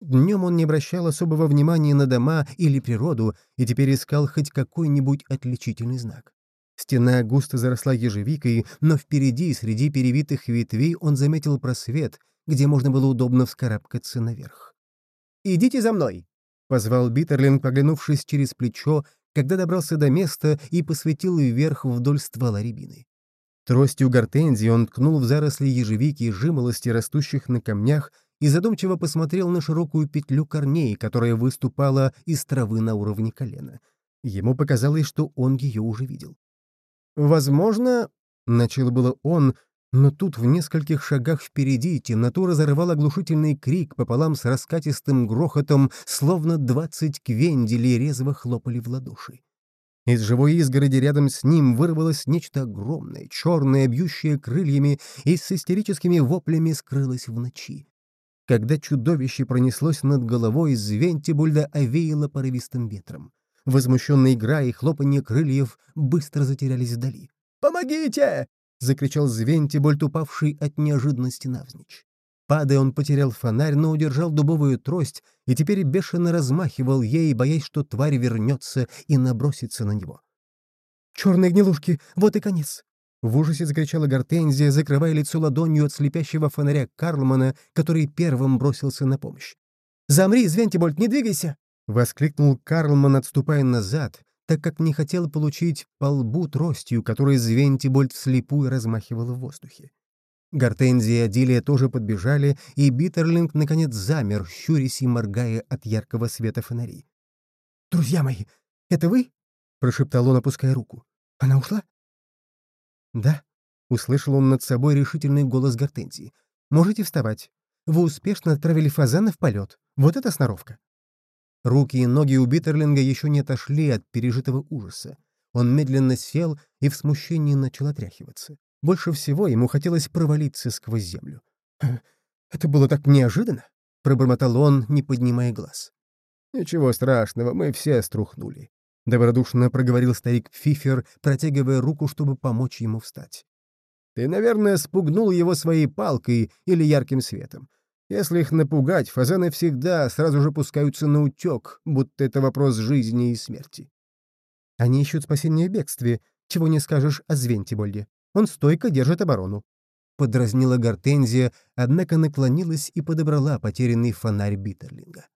Speaker 1: Днем он не обращал особого внимания на дома или природу и теперь искал хоть какой-нибудь отличительный знак. Стена густо заросла ежевикой, но впереди, среди перевитых ветвей, он заметил просвет, где можно было удобно вскарабкаться наверх. «Идите за мной!» — позвал Биттерлинг, поглянувшись через плечо, когда добрался до места и посветил вверх вдоль ствола рябины. Тростью гортензии он ткнул в заросли ежевики и жимолости, растущих на камнях, и задумчиво посмотрел на широкую петлю корней, которая выступала из травы на уровне колена. Ему показалось, что он ее уже видел. «Возможно...» — начал было он, но тут в нескольких шагах впереди темноту разорвал оглушительный крик пополам с раскатистым грохотом, словно двадцать квенделей резво хлопали в ладоши. Из живой изгороди рядом с ним вырвалось нечто огромное, черное, бьющее крыльями, и с истерическими воплями скрылось в ночи. Когда чудовище пронеслось над головой, Звентибульда овеяло порывистым ветром. Возмущенная игра и хлопанье крыльев быстро затерялись вдали. «Помогите!» — закричал Звентибольд, упавший от неожиданности навзничь. Падая, он потерял фонарь, но удержал дубовую трость и теперь бешено размахивал ей, боясь, что тварь вернется и набросится на него. «Черные гнилушки! Вот и конец!» В ужасе закричала Гортензия, закрывая лицо ладонью от слепящего фонаря Карлмана, который первым бросился на помощь. «Замри, Звентибольд, не двигайся!» — воскликнул Карлман, отступая назад, так как не хотел получить по лбу тростью, которой Звентибольд вслепую размахивал в воздухе. Гортензия и Адилия тоже подбежали, и Биттерлинг наконец замер, щурясь и моргая от яркого света фонарей. «Друзья мои, это вы?» — прошептал он, опуская руку. «Она ушла?» «Да», — услышал он над собой решительный голос Гортензии. «Можете вставать. Вы успешно отправили фазана в полет. Вот это сноровка». Руки и ноги у Биттерлинга еще не отошли от пережитого ужаса. Он медленно сел и в смущении начал отряхиваться. Больше всего ему хотелось провалиться сквозь землю. «Это было так неожиданно!» — пробормотал он, не поднимая глаз.
Speaker 2: «Ничего страшного, мы все струхнули», —
Speaker 1: добродушно проговорил старик Фифер, протягивая руку, чтобы помочь ему встать.
Speaker 2: «Ты, наверное, спугнул его своей палкой или ярким светом. Если их напугать, фазаны всегда сразу же пускаются на утек, будто это вопрос жизни и смерти.
Speaker 1: Они ищут спасения в бегстве, чего не скажешь о Звентибольде. Он стойко держит оборону. Подразнила Гортензия, однако наклонилась и подобрала потерянный фонарь Биттерлинга.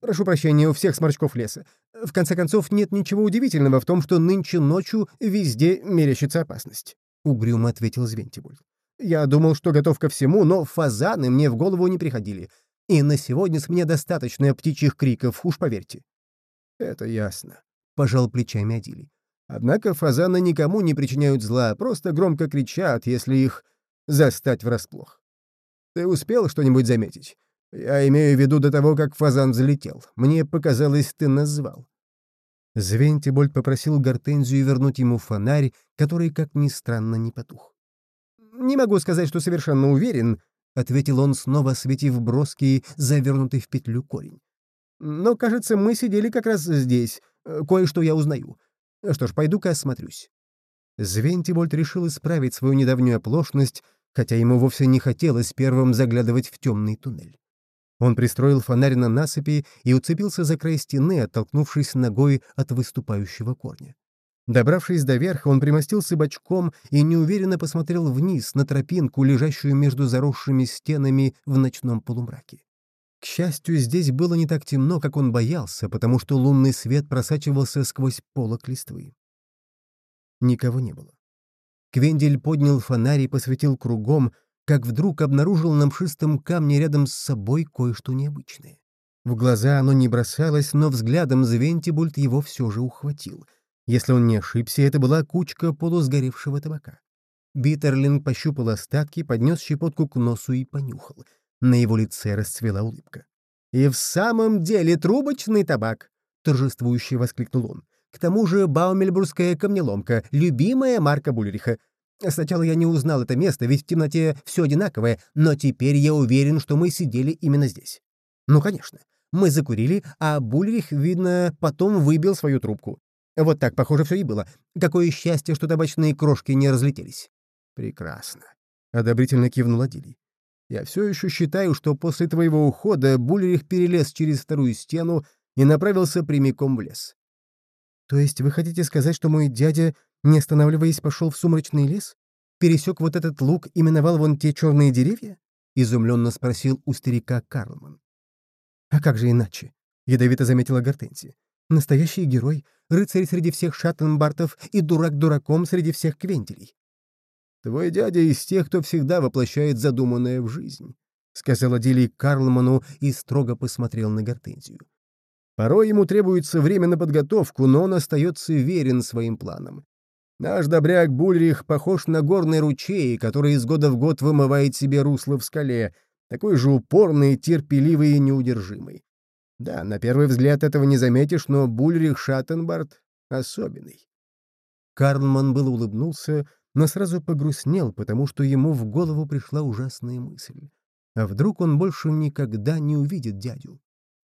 Speaker 1: «Прошу прощения у всех сморчков леса. В конце концов, нет ничего удивительного в том, что нынче ночью везде мерещится опасность», — угрюмо ответил Звентибольд. Я думал, что готов ко всему, но фазаны мне в голову не приходили. И на сегодня с меня достаточно птичьих криков, уж поверьте.
Speaker 2: — Это ясно, —
Speaker 1: пожал плечами Адилий.
Speaker 2: Однако фазаны никому не причиняют зла, просто громко кричат, если их застать врасплох. Ты успел что-нибудь заметить? Я имею в виду до того, как фазан взлетел. Мне показалось, ты назвал.
Speaker 1: Звентибольд попросил Гортензию вернуть ему фонарь, который, как ни странно, не потух. «Не могу сказать, что совершенно уверен», — ответил он, снова осветив броский, завернутый в петлю корень. «Но, кажется, мы сидели как раз здесь. Кое-что я узнаю. Что ж, пойду-ка осмотрюсь». Звентибольд решил исправить свою недавнюю оплошность, хотя ему вовсе не хотелось первым заглядывать в темный туннель. Он пристроил фонарь на насыпи и уцепился за край стены, оттолкнувшись ногой от выступающего корня. Добравшись до верха, он примостился бочком и неуверенно посмотрел вниз на тропинку, лежащую между заросшими стенами в ночном полумраке. К счастью, здесь было не так темно, как он боялся, потому что лунный свет просачивался сквозь полок листвы. Никого не было. Квендель поднял фонарь и посветил кругом, как вдруг обнаружил на мшистом камне рядом с собой кое-что необычное. В глаза оно не бросалось, но взглядом Звентибульт его все же ухватил. Если он не ошибся, это была кучка полусгоревшего табака. Биттерлинг пощупал остатки, поднес щепотку к носу и понюхал. На его лице расцвела улыбка. «И в самом деле трубочный табак!» — торжествующе воскликнул он. «К тому же Баумельбургская камнеломка, любимая марка Бульриха. Сначала я не узнал это место, ведь в темноте все одинаковое, но теперь я уверен, что мы сидели именно здесь. Ну, конечно. Мы закурили, а Бульрих, видно, потом выбил свою трубку. Вот так, похоже, все и было. Какое счастье, что табачные крошки не разлетелись. Прекрасно. Одобрительно кивнул Адилий. Я все еще считаю, что после твоего ухода Бульрих перелез через вторую стену и направился прямиком в лес. То есть вы хотите сказать, что мой дядя, не останавливаясь, пошел в сумрачный лес? Пересек вот этот луг и миновал вон те черные деревья? Изумленно спросил у старика Карлман. «А как же иначе?» — ядовито заметила Гортензия. «Настоящий герой, рыцарь среди всех шаттенбартов и дурак дураком среди всех квентелей».
Speaker 2: «Твой дядя из тех, кто всегда воплощает задуманное в жизнь», — сказал Адилий Карлману и строго посмотрел на Гортензию. «Порой ему требуется время на подготовку, но он остается верен своим планам. Наш добряк Бульрих похож на горный ручей, который из года в год вымывает себе русло в скале, такой же упорный, терпеливый и неудержимый. Да, на первый взгляд этого не заметишь, но Бульрих Шаттенбард особенный.
Speaker 1: Карлман был улыбнулся, но сразу погрустнел, потому что ему в голову пришла ужасная мысль. А вдруг он больше никогда не увидит дядю?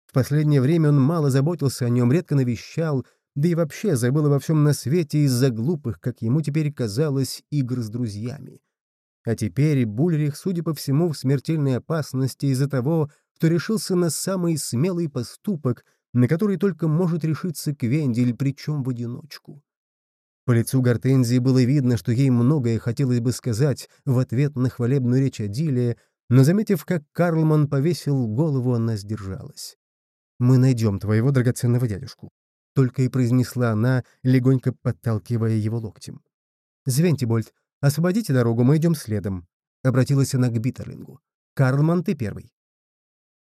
Speaker 1: В последнее время он мало заботился о нем, редко навещал, да и вообще забыл обо всем на свете из-за глупых, как ему теперь казалось, игр с друзьями. А теперь Бульрих, судя по всему, в смертельной опасности из-за того, что решился на самый смелый поступок, на который только может решиться Квендель, причем в одиночку. По лицу Гортензии было видно, что ей многое хотелось бы сказать в ответ на хвалебную речь Адилия, но, заметив, как Карлман повесил голову, она сдержалась. «Мы найдем твоего драгоценного дядюшку», — только и произнесла она, легонько подталкивая его локтем. «Звентибольд, «Освободите дорогу, мы идем следом», — обратилась она к Биттерлингу. «Карлман, ты первый».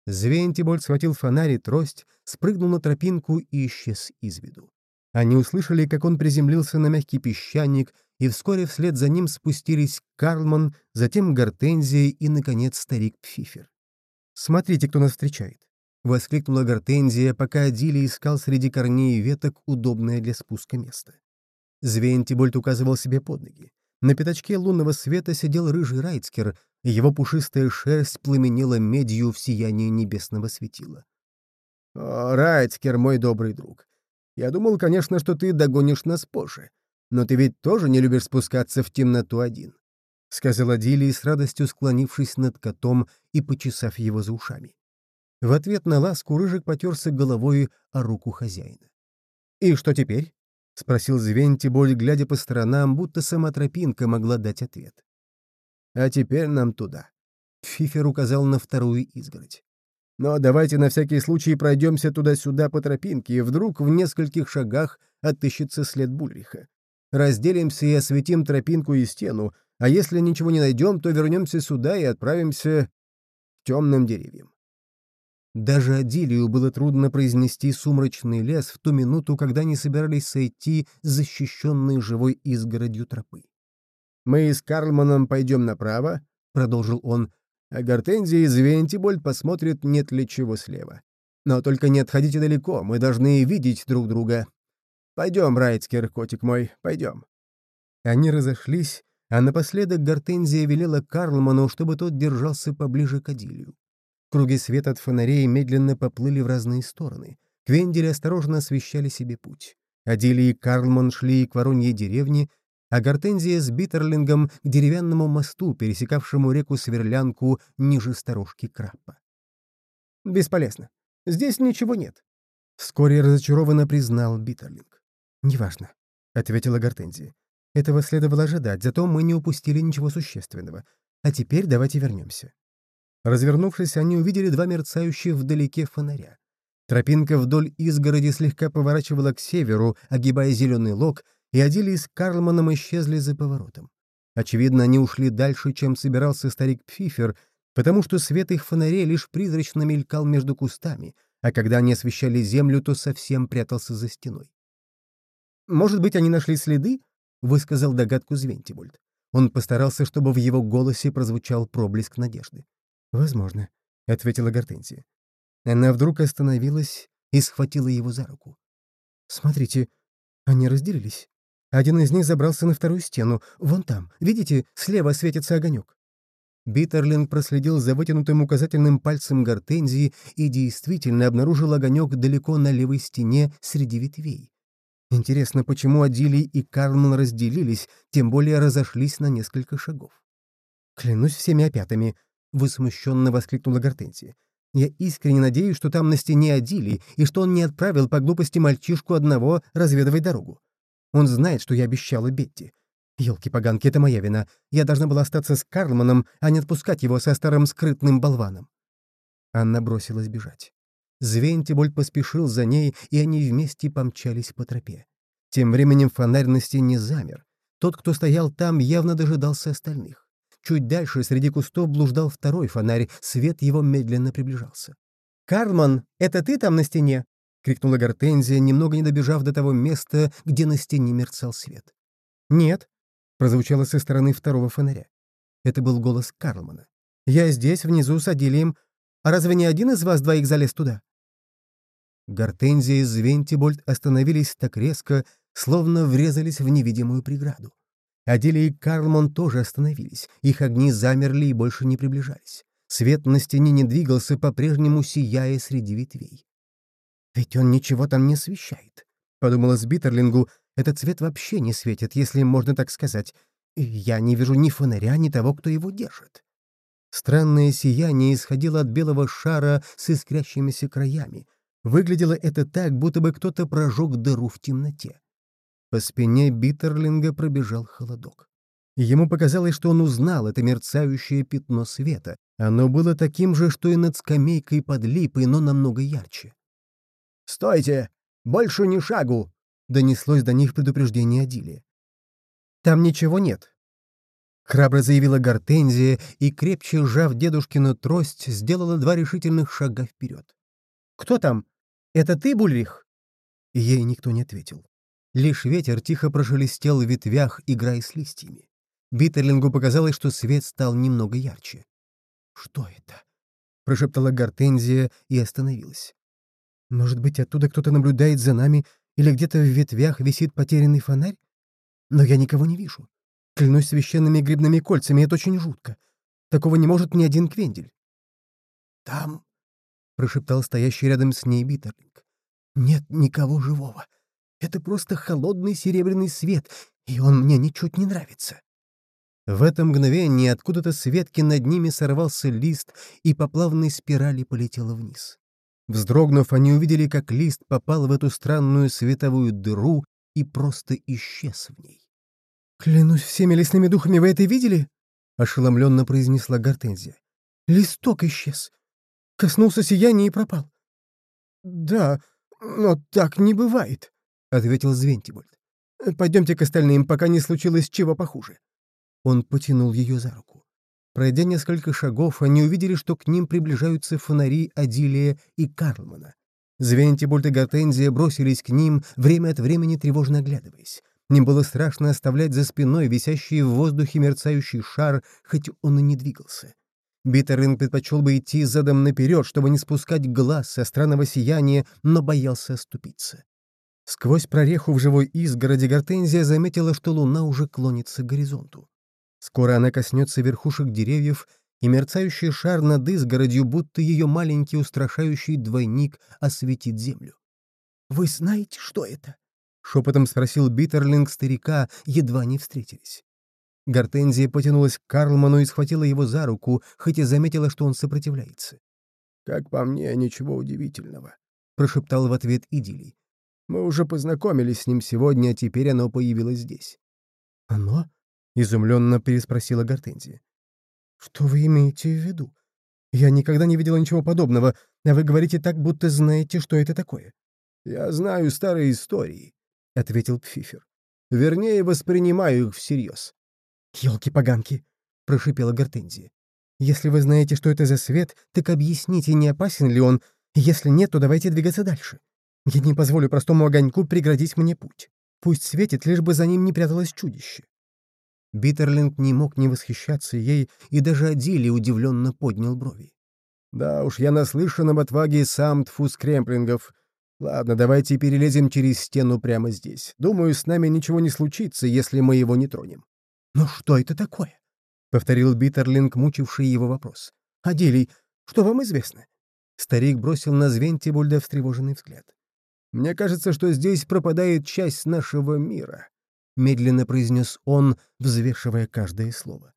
Speaker 1: Звентибольд схватил фонарь и трость, спрыгнул на тропинку и исчез из виду. Они услышали, как он приземлился на мягкий песчаник, и вскоре вслед за ним спустились Карлман, затем Гортензия и, наконец, старик Пфифер. «Смотрите, кто нас встречает!» — воскликнула Гортензия, пока Адили искал среди корней и веток удобное для спуска место. Звентибольд указывал себе под ноги. На пятачке лунного света сидел рыжий райцкер, его пушистая шерсть пламенела медью в сиянии небесного светила.
Speaker 2: «О, Райцкер, мой добрый друг, я думал, конечно, что ты догонишь нас позже, но ты ведь тоже не любишь спускаться в темноту один», — сказала Дилли с радостью склонившись над котом и почесав его за ушами.
Speaker 1: В ответ на ласку Рыжик потерся головой о руку хозяина. «И что теперь?» — спросил Звентиболь, глядя по сторонам, будто сама тропинка могла дать ответ.
Speaker 2: «А теперь нам туда».
Speaker 1: Фифер указал на вторую изгородь.
Speaker 2: «Но давайте на всякий случай пройдемся туда-сюда по тропинке, и вдруг в нескольких шагах отыщется след Бульриха. Разделимся и осветим тропинку и стену, а если ничего не найдем, то вернемся сюда и отправимся к темным деревьям.
Speaker 1: Даже Адилию было трудно произнести сумрачный лес в ту минуту, когда они собирались сойти защищенной живой изгородью тропы.
Speaker 2: «Мы с Карлманом пойдем направо», — продолжил он, «а Гортензия и Звентибольд посмотрят, нет ли чего слева. Но только не отходите далеко, мы должны видеть друг друга. Пойдем, Райцкер, котик мой, пойдем».
Speaker 1: Они разошлись, а напоследок Гортензия велела Карлману, чтобы тот держался поближе к Адилию. Круги света от фонарей медленно поплыли в разные стороны. Квендели осторожно освещали себе путь. Адили и Карлман шли к Вороньей деревне, а Гортензия с Биттерлингом к деревянному мосту, пересекавшему реку Сверлянку ниже сторожки Краппа.
Speaker 2: «Бесполезно. Здесь ничего нет», —
Speaker 1: вскоре разочарованно признал Биттерлинг. «Неважно. — ответила Гортензия. «Этого следовало ожидать, зато мы не упустили ничего существенного. А теперь давайте вернемся». Развернувшись, они увидели два мерцающих вдалеке фонаря. Тропинка вдоль изгороди слегка поворачивала к северу, огибая зеленый лог, и Адили с Карлманом исчезли за поворотом. Очевидно, они ушли дальше, чем собирался старик Пфифер, потому что свет их фонарей лишь призрачно мелькал между кустами, а когда они освещали землю, то совсем прятался за стеной. «Может быть, они нашли следы?» — высказал догадку Звентибольд. Он постарался, чтобы в его голосе прозвучал проблеск надежды. «Возможно», — ответила Гортензия. Она вдруг остановилась и схватила его за руку. «Смотрите, они разделились. Один из них забрался на вторую стену, вон там. Видите, слева светится огонек». Биттерлинг проследил за вытянутым указательным пальцем гортензии и действительно обнаружил огонек далеко на левой стене среди ветвей. Интересно, почему Адилий и Карлман разделились, тем более разошлись на несколько шагов. «Клянусь всеми опятами», — высмущенно воскликнула Гортензия. «Я искренне надеюсь, что там на стене Адили, и что он не отправил по глупости мальчишку одного разведывать дорогу. Он знает, что я обещала Бетти. Ёлки-поганки, это моя вина. Я должна была остаться с Карлманом, а не отпускать его со старым скрытным болваном». Анна бросилась бежать. Звентиболь поспешил за ней, и они вместе помчались по тропе. Тем временем фонарь на стене замер. Тот, кто стоял там, явно дожидался остальных. Чуть дальше среди кустов блуждал второй фонарь, свет его медленно приближался. «Карлман, это ты там на стене?» — крикнула Гортензия, немного не добежав до того места, где на стене мерцал свет. «Нет», — прозвучало со стороны второго фонаря. Это был голос Карлмана. «Я здесь, внизу, с Адилием. А разве не один из вас двоих залез туда?» Гортензия и Звентибольд остановились так резко, словно врезались в невидимую преграду. Адели и Карлман тоже остановились, их огни замерли и больше не приближались. Свет на стене не двигался, по-прежнему сияя среди ветвей. «Ведь он ничего там не освещает», — подумала Сбитерлингу, «этот цвет вообще не светит, если можно так сказать. Я не вижу ни фонаря, ни того, кто его держит». Странное сияние исходило от белого шара с искрящимися краями. Выглядело это так, будто бы кто-то прожег дыру в темноте. По спине Биттерлинга пробежал холодок. Ему показалось, что он узнал это мерцающее пятно света. Оно было таким же, что и над скамейкой под липой, но намного ярче.
Speaker 2: «Стойте! Больше ни шагу!» — донеслось до них предупреждение Адилия.
Speaker 1: «Там ничего нет», — храбро заявила Гортензия и, крепче сжав дедушкину трость, сделала два решительных шага вперед. «Кто там? Это ты, Бульрих?» Ей никто не ответил. Лишь ветер тихо прошелестел в ветвях, играя с листьями. Биттерлингу показалось, что свет стал немного ярче. «Что это?» — прошептала Гортензия и остановилась. «Может быть, оттуда кто-то наблюдает за нами, или где-то в ветвях висит потерянный фонарь? Но я никого не вижу. Клянусь священными грибными кольцами, это очень жутко. Такого не может ни один квендель».
Speaker 2: «Там...»
Speaker 1: — прошептал стоящий рядом с ней Биттерлинг. «Нет никого живого. Это просто холодный серебряный свет, и он мне ничуть не нравится. В это мгновение откуда-то с ветки над ними сорвался лист и по плавной спирали полетел вниз. Вздрогнув, они увидели, как лист попал в эту странную световую дыру и просто исчез в ней. «Клянусь всеми лесными духами, вы это видели?» — ошеломленно произнесла Гортензия. «Листок исчез. Коснулся сияния и пропал». «Да, но так не бывает», — ответил Звентибольд. «Пойдемте к остальным, пока не случилось чего похуже». Он потянул ее за руку. Пройдя несколько шагов, они увидели, что к ним приближаются фонари Адилия и Карлмана. Звентибольд и Гортензия бросились к ним, время от времени тревожно оглядываясь. Им было страшно оставлять за спиной висящий в воздухе мерцающий шар, хоть он и не двигался. Биттеринг предпочел бы идти задом наперед, чтобы не спускать глаз со странного сияния, но боялся оступиться. Сквозь прореху в живой изгороди Гортензия заметила, что луна уже клонится к горизонту. Скоро она коснется верхушек деревьев, и мерцающий шар над изгородью, будто ее маленький устрашающий двойник, осветит землю.
Speaker 2: «Вы знаете, что это?»
Speaker 1: — шепотом спросил Биттерлинг старика, едва не встретились. Гортензия потянулась к Карлману и схватила его за руку, хоть и заметила, что он сопротивляется.
Speaker 2: «Как по мне, ничего удивительного», —
Speaker 1: прошептал в ответ Идилий.
Speaker 2: Мы уже познакомились с ним сегодня, а теперь оно появилось здесь».
Speaker 1: «Оно?» — изумленно переспросила Гортензия. «Что вы имеете в виду? Я никогда не видела ничего подобного, а вы говорите так, будто знаете, что это такое».
Speaker 2: «Я знаю старые истории», — ответил Пфифер. «Вернее, воспринимаю их всерьез».
Speaker 1: «Елки-поганки!» — прошипела Гортензия. «Если вы знаете, что это за свет, так объясните, не опасен ли он. Если нет, то давайте двигаться дальше. Я не позволю простому огоньку преградить мне путь. Пусть светит, лишь бы за ним не пряталось чудище. Биттерлинг не мог не восхищаться ей, и даже Адили удивленно поднял брови.
Speaker 2: «Да уж, я наслышан об отваге самтфус кремплингов. Ладно, давайте перелезем через стену прямо здесь. Думаю, с нами ничего не случится, если мы его не тронем».
Speaker 1: «Но что это такое?» — повторил Биттерлинг, мучивший его вопрос. «Адилий, что вам известно?» Старик бросил на Звентибульда встревоженный взгляд.
Speaker 2: Мне кажется, что здесь пропадает часть нашего мира», — медленно произнес он, взвешивая каждое слово.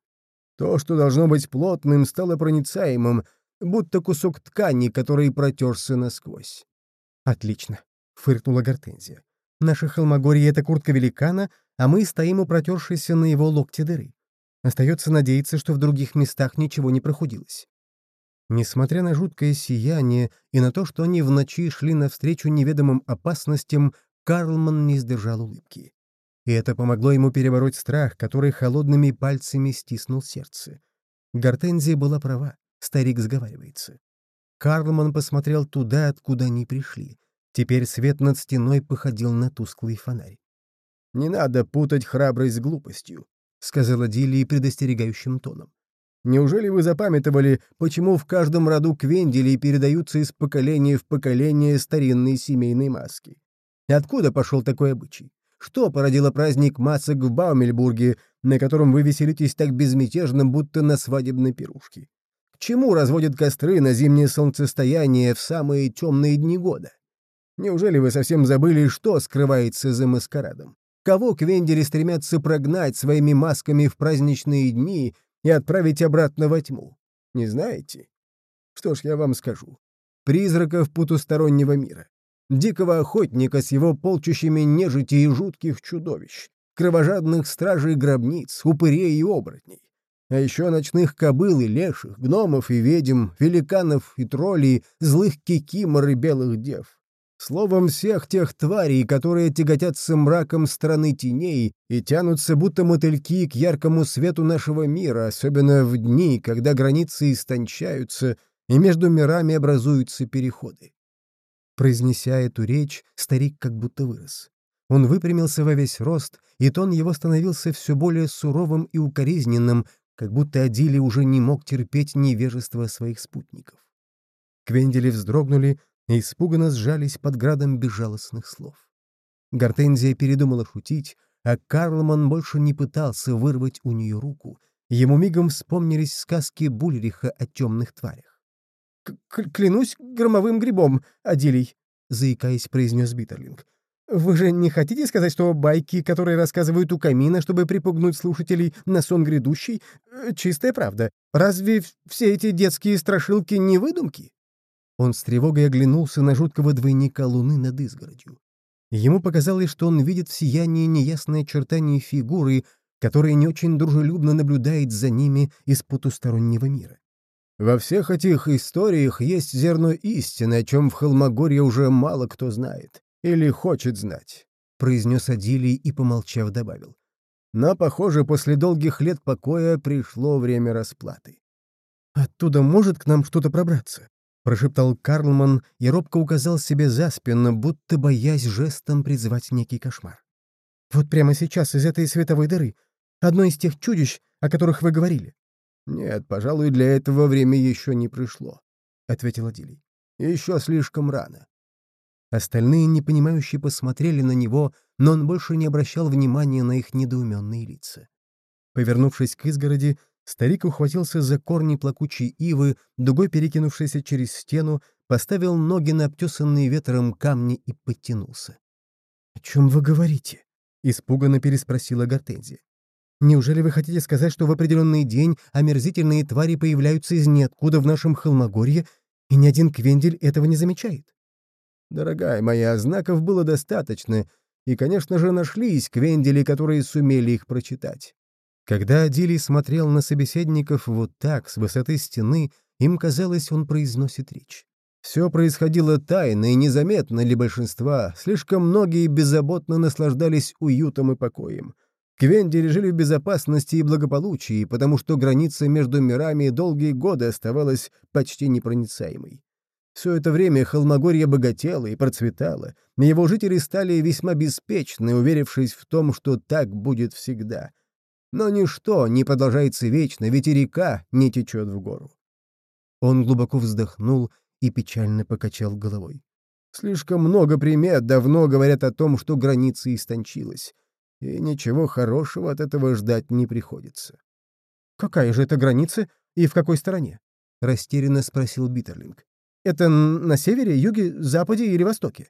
Speaker 2: «То, что должно быть плотным, стало проницаемым, будто кусок ткани, который протерся насквозь».
Speaker 1: «Отлично», — фыркнула Гортензия. «Наша холмогорье — это куртка великана, а мы стоим у протершейся на его локте дыры. Остается надеяться, что в других местах ничего не прохудилось». Несмотря на жуткое сияние и на то, что они в ночи шли навстречу неведомым опасностям, Карлман не сдержал улыбки. И это помогло ему перебороть страх, который холодными пальцами стиснул сердце. Гортензия была права, старик сговаривается. Карлман посмотрел туда, откуда они пришли. Теперь свет над стеной походил на тусклый фонарь.
Speaker 2: «Не надо путать храбрость с глупостью», — сказала Дилли предостерегающим тоном. Неужели вы запамятовали, почему в каждом роду квенделей передаются из поколения в поколение старинные семейные маски? Откуда пошел такой обычай? Что породило праздник масок в Баумельбурге, на котором вы веселитесь так безмятежно, будто на свадебной пирушке? К чему разводят костры на зимнее солнцестояние в самые темные дни года? Неужели вы совсем забыли, что скрывается за маскарадом? Кого квендели стремятся прогнать своими масками в праздничные дни, и отправить обратно во тьму. Не знаете? Что ж, я вам скажу. Призраков потустороннего мира. Дикого охотника с его полчищами нежити и жутких чудовищ. Кровожадных стражей гробниц, упырей и оборотней. А еще ночных кобыл и леших, гномов и ведьм, великанов и троллей, злых кикимор и белых дев. Словом, всех тех тварей, которые тяготятся мраком страны теней и тянутся, будто мотыльки, к яркому свету нашего мира, особенно в дни, когда границы истончаются и между мирами образуются переходы.
Speaker 1: Произнеся эту речь, старик как будто вырос. Он выпрямился во весь рост, и тон его становился все более суровым и укоризненным, как будто Адили уже не мог терпеть невежество своих спутников. Квендели вздрогнули, и испуганно сжались под градом безжалостных слов. Гортензия передумала шутить, а Карлман больше не пытался вырвать у нее руку. Ему мигом вспомнились сказки Бульриха о темных тварях.
Speaker 2: «Клянусь громовым грибом, Адилий», — заикаясь, произнес Биттерлинг. «Вы же не хотите сказать, что байки, которые рассказывают у камина, чтобы припугнуть слушателей на сон грядущий, — чистая правда? Разве все эти детские страшилки не выдумки?»
Speaker 1: Он с тревогой оглянулся на жуткого двойника луны над изгородью. Ему показалось, что он видит в сиянии неясное очертание фигуры, которая не очень дружелюбно наблюдает за ними из потустороннего мира.
Speaker 2: «Во всех этих историях есть зерно истины, о чем в Холмогорье уже мало кто знает или хочет знать», — произнес Адилий и, помолчав, добавил. «Но, похоже, после долгих лет покоя пришло время расплаты».
Speaker 1: «Оттуда может к нам что-то пробраться?» — прошептал Карлман и робко указал себе за спину, будто боясь жестом призвать некий кошмар. «Вот прямо сейчас из этой световой дыры. Одно из тех чудищ, о которых вы говорили».
Speaker 2: «Нет, пожалуй, для этого время еще не пришло», — ответил Адилий. «Еще слишком рано».
Speaker 1: Остальные непонимающие посмотрели на него, но он больше не обращал внимания на их недоуменные лица. Повернувшись к изгороди, Старик ухватился за корни плакучей ивы, дугой перекинувшейся через стену, поставил ноги на обтесанные ветром камни и подтянулся. — О чем вы говорите? — испуганно переспросила Гортензия. «Неужели вы хотите сказать, что в определенный день омерзительные твари появляются из ниоткуда в нашем Холмогорье, и ни один Квендель этого не замечает?»
Speaker 2: Дорогая моя, знаков было достаточно, и, конечно же, нашлись квендели, которые сумели их прочитать.
Speaker 1: Когда Адилий смотрел на собеседников вот так, с высоты стены, им казалось, он произносит речь.
Speaker 2: Все происходило тайно и незаметно для большинства, слишком многие беззаботно наслаждались уютом и покоем. Квендели жили в безопасности и благополучии, потому что граница между мирами долгие годы оставалась почти непроницаемой. Все это время Холмогорье богатело и процветало, и его жители стали весьма беспечны, уверившись в том, что так будет всегда. Но ничто не продолжается вечно, ведь и река не течет в гору.
Speaker 1: Он глубоко вздохнул и печально покачал головой.
Speaker 2: Слишком много примет давно говорят о том, что граница истончилась и ничего хорошего от этого ждать не приходится.
Speaker 1: «Какая же это граница и в какой стороне?» — растерянно спросил Биттерлинг. «Это на севере, юге, западе или востоке?»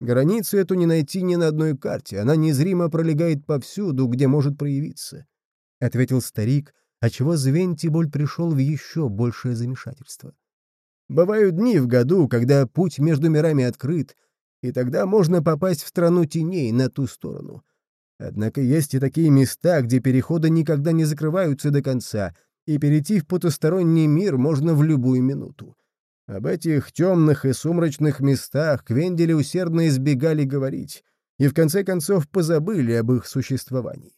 Speaker 2: «Границу эту не найти ни на одной карте, она незримо пролегает повсюду, где может проявиться», — ответил старик, отчего Звентиболь пришел в еще большее замешательство. «Бывают дни в году, когда путь между мирами открыт, и тогда можно попасть в страну теней на ту сторону. Однако есть и такие места, где переходы никогда не закрываются до конца, и перейти в потусторонний мир можно в любую минуту. Об этих темных и сумрачных местах Квендели усердно избегали говорить и в конце концов позабыли об их существовании.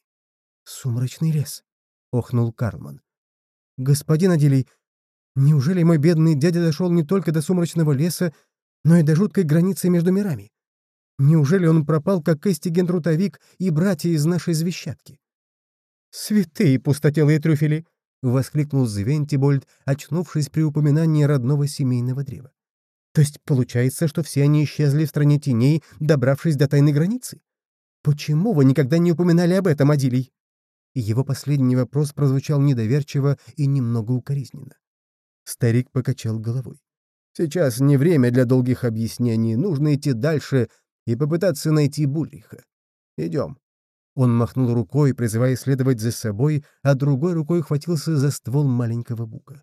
Speaker 1: «Сумрачный лес», — охнул Карлман. «Господин Аделий, неужели мой бедный дядя дошел не только до сумрачного леса, но и до жуткой границы между мирами?» Неужели он пропал, как Эстиген-трутовик и братья из нашей звещатки? «Святые пустотелые трюфели!» — воскликнул Звентибольд, очнувшись при упоминании родного семейного древа. «То есть получается, что все они исчезли в стране теней, добравшись до тайной границы? Почему вы никогда не упоминали об этом, Адилий?» Его последний вопрос прозвучал недоверчиво и немного укоризненно. Старик покачал головой.
Speaker 2: «Сейчас не время для долгих объяснений, нужно идти дальше и попытаться найти Бульриха. Идем».
Speaker 1: Он махнул рукой, призывая следовать за собой, а другой рукой хватился за ствол маленького бука.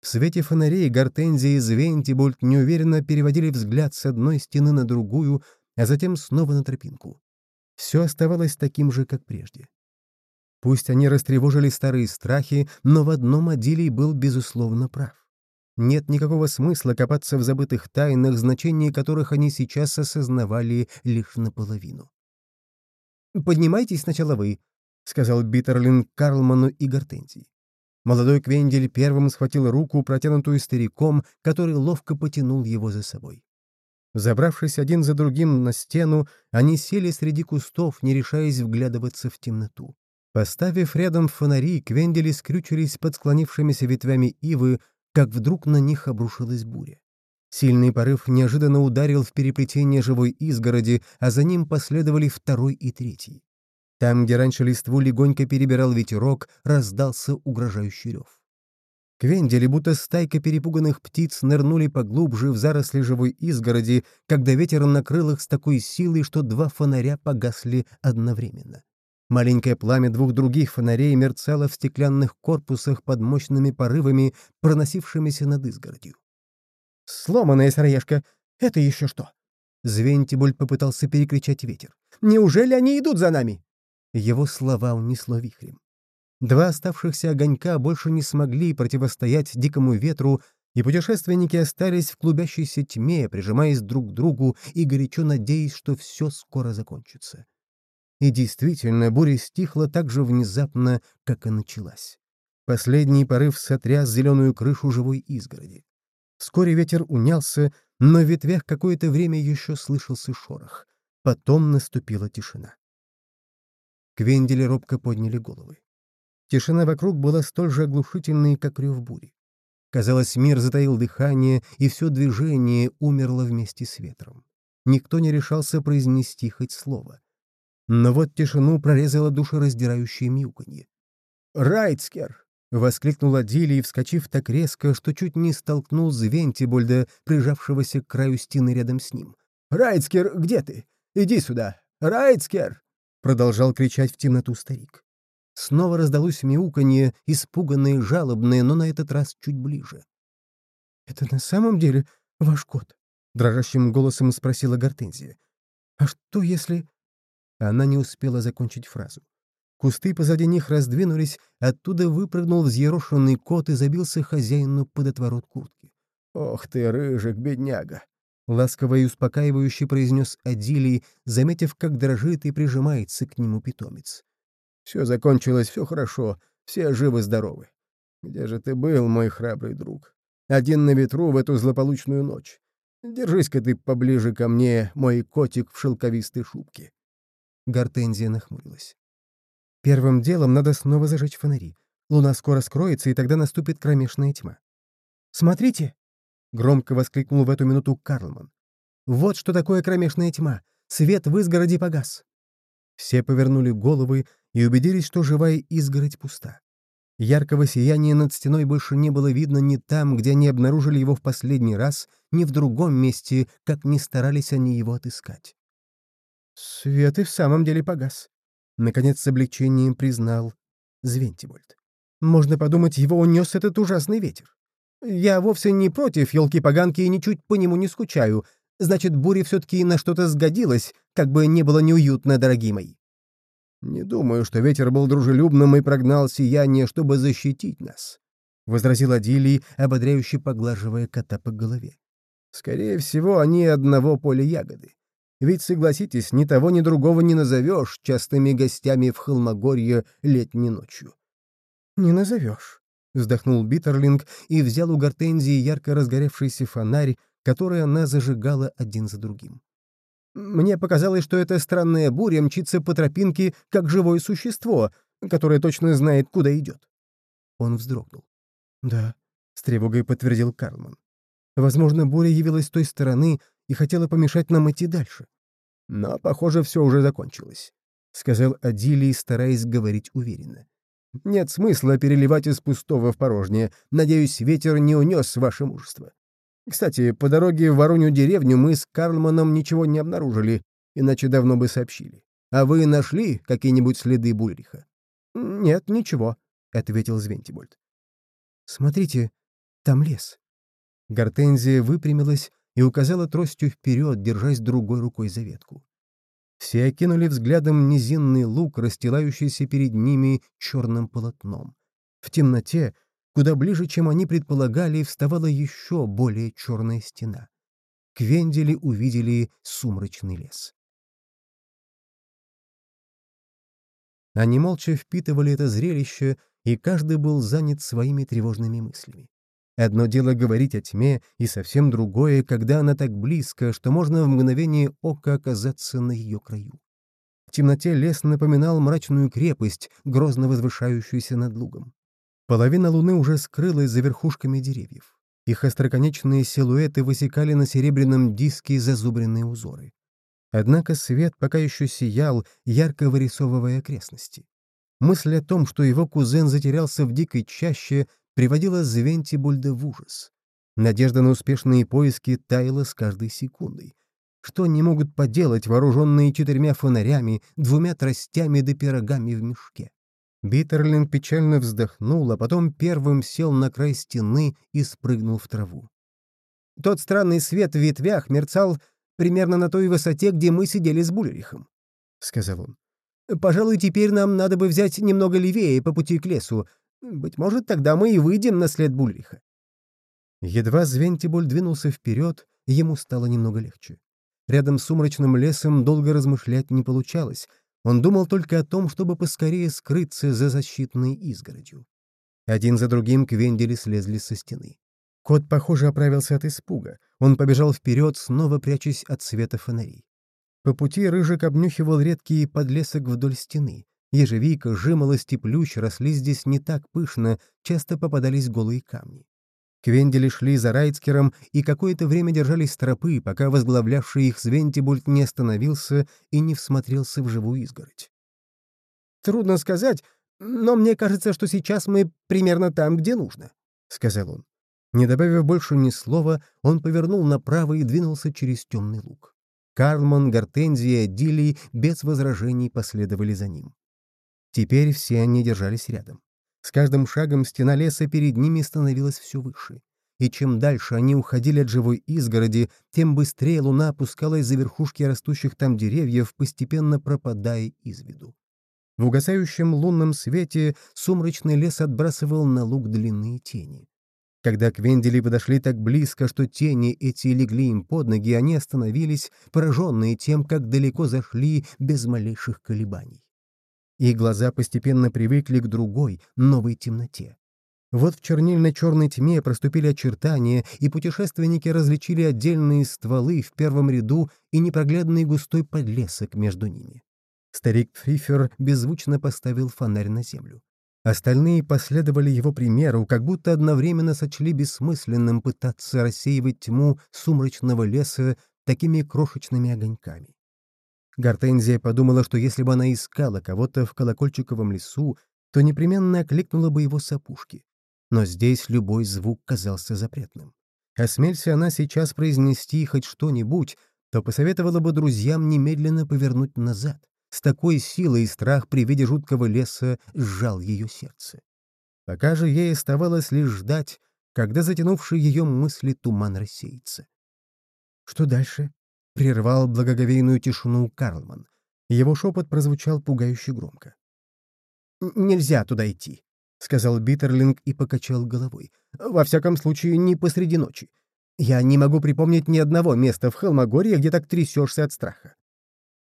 Speaker 1: В свете фонарей Гортензия и Звентибольд неуверенно переводили взгляд с одной стены на другую, а затем снова на тропинку. Все оставалось таким же, как прежде. Пусть они растревожили старые страхи, но в одном Адилий был, безусловно, прав. Нет никакого смысла копаться в забытых тайнах, значение которых они сейчас осознавали лишь наполовину. «Поднимайтесь сначала вы», — сказал Биттерлин Карлману и Гортензии. Молодой Квендель первым схватил руку, протянутую стариком, который ловко потянул его за собой. Забравшись один за другим на стену, они сели среди кустов, не решаясь вглядываться в темноту. Поставив рядом фонари, Квендели скрючились под склонившимися ветвями ивы, как вдруг на них обрушилась буря. Сильный порыв неожиданно ударил в переплетение живой изгороди, а за ним последовали второй и третий. Там, где раньше листву легонько перебирал ветерок, раздался угрожающий рев. Квендели, будто стайка перепуганных птиц, нырнули поглубже в заросли живой изгороди, когда ветер накрыл их с такой силой, что два фонаря погасли одновременно. Маленькое пламя двух других фонарей мерцало в стеклянных корпусах под мощными порывами, проносившимися над изгородью. «Сломанная сыроежка! Это еще что?» Звентибуль попытался перекричать ветер. «Неужели они идут за нами?» Его слова унесло вихрем. Два оставшихся огонька больше не смогли противостоять дикому ветру, и путешественники остались в клубящейся тьме, прижимаясь друг к другу и горячо надеясь, что все скоро закончится. И действительно, буря стихла так же внезапно, как и началась. Последний порыв сотряс зеленую крышу живой изгороди. Вскоре ветер унялся, но в ветвях какое-то время еще слышался шорох. Потом наступила тишина. Квендели робко подняли головы. Тишина вокруг была столь же оглушительной, как рев бури. Казалось, мир затаил дыхание, и все движение умерло вместе с ветром. Никто не решался произнести хоть слово. Но вот тишину прорезало душераздирающее мяуканье.
Speaker 2: «Райцкер!»
Speaker 1: — воскликнул Адилий, вскочив так резко, что чуть не столкнул Звентибольда, прижавшегося к краю стены рядом с ним.
Speaker 2: «Райцкер, где ты? Иди сюда! Райцкер!» — продолжал кричать в темноту старик.
Speaker 1: Снова раздалось мяуканье, испуганное жалобное, но на этот раз чуть ближе. «Это на самом деле ваш кот?» дрожащим голосом спросила Гортензия. «А что если...» Она не успела закончить фразу. Кусты позади них раздвинулись, оттуда выпрыгнул взъерошенный кот и забился хозяину под отворот куртки.
Speaker 2: «Ох ты, рыжик, бедняга!»
Speaker 1: — ласково и успокаивающе произнес Адилий, заметив, как дрожит и прижимается к нему питомец.
Speaker 2: «Все закончилось, все хорошо, все живы-здоровы. Где же ты был, мой храбрый друг? Один на ветру в эту злополучную ночь. Держись-ка ты поближе ко мне, мой котик в шелковистой шубке».
Speaker 1: Гортензия нахмурилась. «Первым делом надо снова зажечь фонари. Луна скоро скроется, и тогда наступит кромешная тьма. «Смотрите!» — громко воскликнул в эту минуту Карлман. «Вот что такое кромешная тьма! Свет в изгороди погас!» Все повернули головы и убедились, что живая изгородь пуста. Яркого сияния над стеной больше не было видно ни там, где они обнаружили его в последний раз, ни в другом месте, как ни старались они его отыскать. «Свет и в самом деле погас», — наконец с облегчением признал Звентибольд. «Можно подумать, его унес этот ужасный ветер. Я вовсе не против елки-поганки и ничуть по нему не скучаю. Значит, буря все-таки на что-то сгодилась, как бы не было неуютно, дорогие мои.
Speaker 2: «Не думаю, что ветер был дружелюбным и прогнал сияние, чтобы защитить нас», — возразил Адилий, ободряюще поглаживая кота по голове. «Скорее всего, они одного поля ягоды. Ведь, согласитесь, ни того, ни другого не назовешь частыми гостями в Холмогорье летней ночью».
Speaker 1: «Не назовешь», — вздохнул Биттерлинг и взял у Гортензии ярко разгоревшийся фонарь, который она зажигала один за другим. Мне показалось, что эта странная буря мчится по тропинке, как живое существо, которое точно знает, куда идет. Он вздрогнул. «Да», — с тревогой подтвердил Карлман. «Возможно, буря явилась с той стороны и хотела помешать нам идти дальше.
Speaker 2: Но, похоже, все уже закончилось», — сказал Адилий, стараясь говорить уверенно. «Нет смысла переливать из пустого в порожнее. Надеюсь, ветер не унес ваше мужество. Кстати, по дороге в Воронью деревню мы с Карлманом ничего не обнаружили, иначе давно бы сообщили. А вы нашли какие-нибудь следы Бульриха?
Speaker 1: Нет, ничего, — ответил Звентибольд. Смотрите, там лес. Гортензия выпрямилась и указала тростью вперед, держась другой рукой за ветку. Все окинули взглядом низинный луг, расстилающийся перед ними черным полотном. В темноте Куда ближе, чем они предполагали, вставала еще более черная стена. Квендели увидели сумрачный лес. Они молча впитывали это зрелище, и каждый был занят своими тревожными мыслями. Одно дело говорить о тьме, и совсем другое, когда она так близко, что можно в мгновение ока оказаться на ее краю. В темноте лес напоминал мрачную крепость, грозно возвышающуюся над лугом. Половина луны уже скрылась за верхушками деревьев. Их остроконечные силуэты высекали на серебряном диске зазубренные узоры. Однако свет пока еще сиял, ярко вырисовывая окрестности. Мысль о том, что его кузен затерялся в дикой чаще, приводила Звентибульда в ужас. Надежда на успешные поиски таяла с каждой секундой. Что они могут поделать, вооруженные четырьмя фонарями, двумя тростями да пирогами в мешке? Биттерлин печально вздохнул, а потом первым сел на край стены и спрыгнул в траву. «Тот странный свет в ветвях мерцал примерно на той высоте, где мы сидели с Буллерихом», — сказал он. «Пожалуй, теперь нам надо бы взять немного левее по пути к лесу. Быть может, тогда мы и выйдем на след Буллериха». Едва Звентибуль двинулся вперед, ему стало немного легче. Рядом с сумрачным лесом долго размышлять не получалось, он думал только о том, чтобы поскорее скрыться за защитной изгородью. Один за другим Квендели слезли со стены. Кот, похоже, оправился от испуга. Он побежал вперед, снова прячась от света фонарей. По пути Рыжик обнюхивал редкий подлесок вдоль стены. Ежевика, жимолость и плющ росли здесь не так пышно, часто попадались голые камни. Квендели шли за Райцкером и какое-то время держались тропы, пока возглавлявший их Свентибульт не остановился и не всмотрелся в живую изгородь. «Трудно сказать, но мне кажется, что сейчас мы примерно там, где нужно», — сказал он. Не добавив больше ни слова, он повернул направо и двинулся через темный луг. Карлман, Гортензия, Дилли без возражений последовали за ним. Теперь все они держались рядом. С каждым шагом стена леса перед ними становилась все выше. и чем дальше они уходили от живой изгороди, тем быстрее луна опускалась за верхушки растущих там деревьев, постепенно пропадая из виду. В угасающем лунном свете сумрачный лес отбрасывал на луг длинные тени. Когда Квендели подошли так близко, что тени эти легли им под ноги, они остановились, пораженные тем, как далеко зашли без малейших колебаний. Их глаза постепенно привыкли к другой, новой темноте. Вот в чернильно-черной тьме проступили очертания, и путешественники различили отдельные стволы в первом ряду и непроглядный густой подлесок между ними. Старик Фрифер беззвучно поставил фонарь на землю. Остальные последовали его примеру, как будто одновременно сочли бессмысленным пытаться рассеивать тьму сумрачного леса такими крошечными огоньками. Гортензия подумала, что если бы она искала кого-то в колокольчиковом лесу, то непременно окликнула бы его с опушки но здесь любой звук казался запретным. Осмелься она сейчас произнести хоть что-нибудь, то посоветовала бы друзьям немедленно повернуть назад. С такой силой страх при виде жуткого леса сжал ее сердце. Пока же ей оставалось лишь ждать, когда затянувший ее мысли туман рассеется. «Что дальше?» — прервал благоговейную тишину Карлман. Его шепот прозвучал пугающе громко. «Нельзя туда идти. — сказал Биттерлинг и покачал головой. «Во всяком случае, не посреди ночи. Я не могу припомнить ни одного места в Холмогорье, где так трясешься от страха.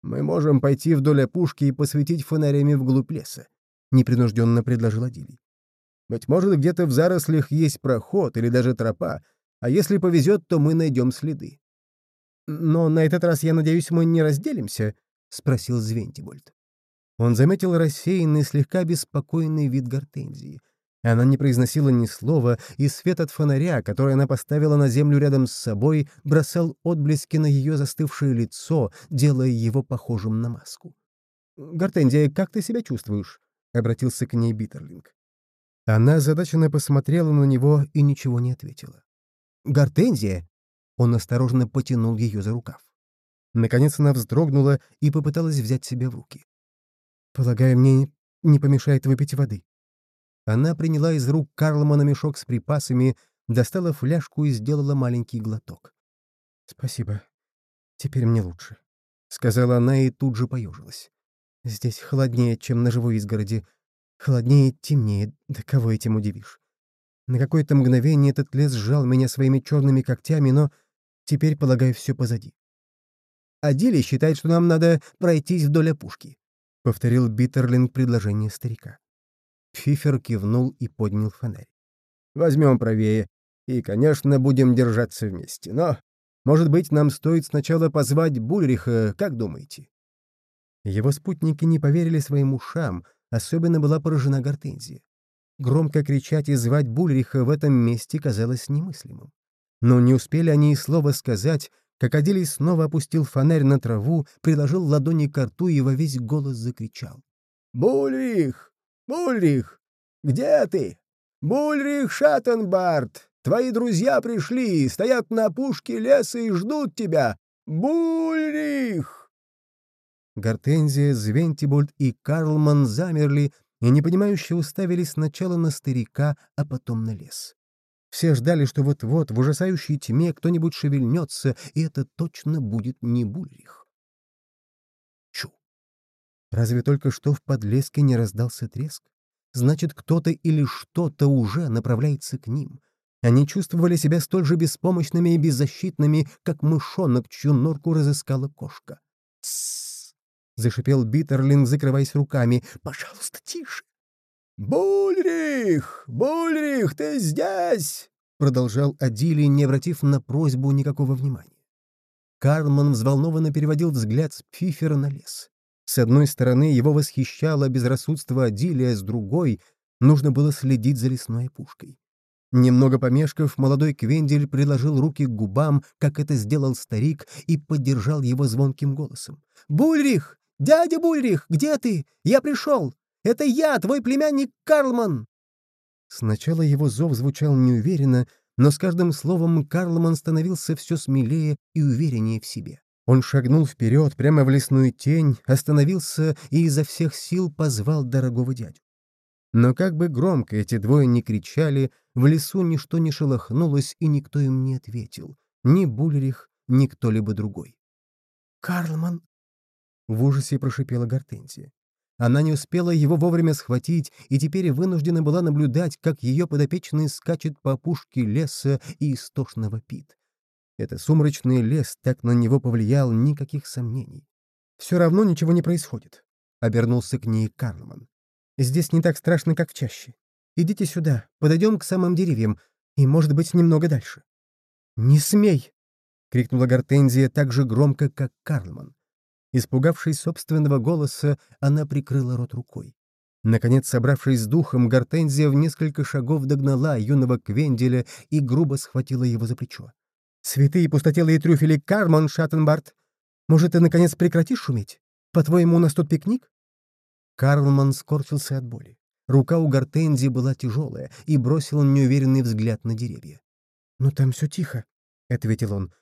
Speaker 1: Мы можем пойти вдоль опушки и посветить фонарями вглубь леса», — непринужденно предложил Адилий. «Быть может, где-то в зарослях есть проход или даже тропа, а если повезет, то мы найдем следы». «Но на этот раз, я надеюсь, мы не разделимся?» — спросил Звентибольд. Он заметил рассеянный, слегка беспокойный вид гортензии. Она не произносила ни слова, и свет от фонаря, который она поставила на землю рядом с собой, бросал отблески на ее застывшее лицо, делая его похожим на маску. «Гортензия, как ты себя чувствуешь?» — обратился к ней Биттерлинг. Она задаченно посмотрела на него и ничего не ответила. «Гортензия!» — он осторожно потянул ее за рукав. Наконец она вздрогнула и попыталась взять себя в руки. «Полагаю, мне не помешает выпить воды». Она приняла из рук Карлмана мешок с припасами, достала фляжку и сделала маленький глоток. «Спасибо. Теперь мне лучше», — сказала она и тут же поежилась. «Здесь холоднее, чем на живой изгороди. Холоднее, темнее. Да кого этим удивишь?» На какое-то мгновение этот лес сжал меня своими черными когтями, но теперь, полагаю, все позади. Адили считает, что нам надо пройтись вдоль опушки. — повторил Биттерлинг предложение старика. Фифер кивнул и поднял фонарь. «Возьмем правее. И, конечно, будем держаться вместе. Но, может быть, нам стоит сначала позвать Бульриха, как думаете?» Его спутники не поверили своим ушам, особенно была поражена Гортензия. Громко кричать и звать Бульриха в этом месте казалось немыслимым. Но не успели они и слова сказать, Крокодилий снова опустил фонарь на траву, приложил ладони к рту и во весь голос закричал. «Бульрих! Бульрих! Где ты? Бульрих Шаттенбарт! Твои друзья пришли, стоят на опушке леса и ждут тебя! Бульрих!» Гортензия, Звентибольд и Карлман замерли и непонимающе уставились сначала на старика, а потом на лес. Все ждали, что вот-вот в ужасающей тьме кто-нибудь шевельнется, и это точно будет не Бульрих. Чу! Разве только что в подлеске не раздался треск? Значит, кто-то или что-то уже направляется к ним. Они чувствовали себя столь же беспомощными и беззащитными, как мышонок, чью норку разыскала кошка. «Тссс!» — зашипел Биттерлинг, закрываясь руками. «Пожалуйста, тише!» «Бульрих! Бульрих, ты здесь!» — продолжал Адилий, не обратив на просьбу никакого внимания. Карлман взволнованно переводил взгляд с Пфифера на лес. С одной стороны, его восхищало безрассудство Адилия, с другой — нужно было следить за лесной пушкой. Немного помешков, молодой Квендель приложил руки к губам, как это сделал старик, и поддержал его звонким голосом. «Бульрих! Дядя Бульрих, где ты? Я пришел! Это я, твой племянник Карлман!» Сначала его зов звучал неуверенно, но с каждым словом Карлман становился все смелее и увереннее в себе. Он шагнул вперед, прямо в лесную тень, остановился и изо всех сил позвал дорогого дядю. Но как бы громко эти двое не кричали, в лесу ничто не шелохнулось, и никто им не ответил. Ни Булерих, ни кто-либо другой.
Speaker 2: «Карлман!»
Speaker 1: — в ужасе прошипела Гортензия. Она не успела его вовремя схватить и теперь вынуждена была наблюдать, как ее подопечный скачет по опушке леса и истошно вопит. Это сумрачный лес так на него повлиял, никаких сомнений. «Все равно ничего не происходит», — обернулся к ней Карлман. Здесь не так страшно, как чаще. Идите сюда, подойдем к самым деревьям, и, может быть, немного дальше». «Не смей!» — крикнула Гортензия так же громко, как Карлман. Испугавшись собственного голоса, она прикрыла рот рукой. Наконец, собравшись с духом, Гортензия в несколько шагов догнала юного Квенделя и грубо схватила его за плечо. «Святые пустотелые трюфели Карман, Шаттенбарт! Может, ты, наконец, прекратишь шуметь? По-твоему, у нас тут пикник?» Карлман скорчился от боли. Рука у Гортензии была тяжелая и бросил неуверенный взгляд на деревья. «Но там все тихо», — ответил он.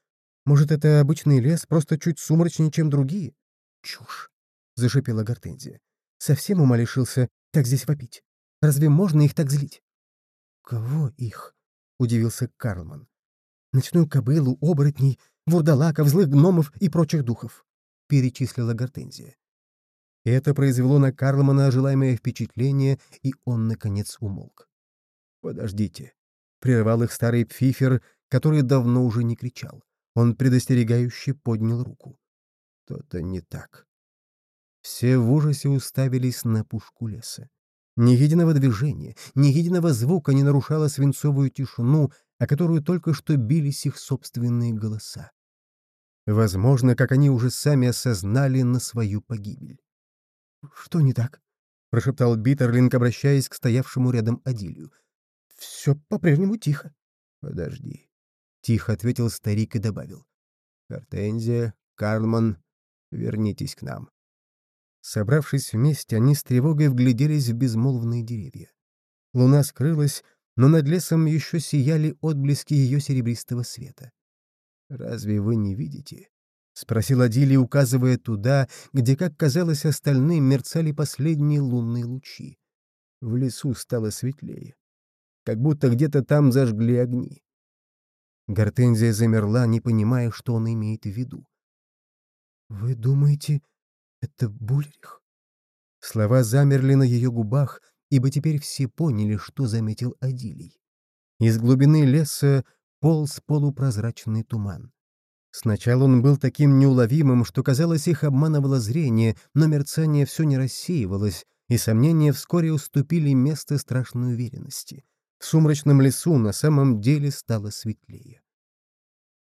Speaker 1: «Может, это обычный лес, просто чуть сумрачнее, чем другие?» «Чушь», — зашипела Гортензия. «Совсем ума лишился так здесь вопить. Разве можно их так злить?» «Кого их?» — удивился Карлман. «Ночную кобылу, оборотней, вурдалаков, злых гномов и прочих духов», — перечислила Гортензия. Это произвело на Карлмана желаемое впечатление, и он, наконец, умолк. «Подождите», — прервал их старый пфифер, который давно уже не кричал. Он предостерегающе поднял руку. «То-то не так». Все в ужасе уставились на пушку леса. Ни единого движения, ни единого звука не нарушало свинцовую тишину, о которую только что бились их собственные голоса. Возможно, как они уже сами осознали на свою погибель. «Что не так?» — прошептал Биттерлинг, обращаясь к стоявшему рядом Адилью. «Все по-прежнему тихо». «Подожди», — тихо ответил старик и добавил. «Гортензия, Карлман, вернитесь к нам». Собравшись вместе, они с тревогой вгляделись в безмолвные деревья. Луна скрылась, но над лесом еще сияли отблески ее серебристого света. «Разве вы не видите?» — спросил Адили, указывая туда, где, как казалось остальным, мерцали последние лунные лучи. В лесу стало светлее. Как будто где-то там зажгли огни. Гортензия замерла, не понимая, что он имеет в виду. «Вы думаете, это Бульрих?» Слова замерли на ее губах, ибо теперь все поняли, что заметил Адилий. Из глубины леса полз полупрозрачный туман. Сначала он был таким неуловимым, что, казалось, их обманывало зрение, но мерцание все не рассеивалось, и сомнения вскоре уступили место страшной уверенности. В сумрачном лесу на самом деле стало светлее.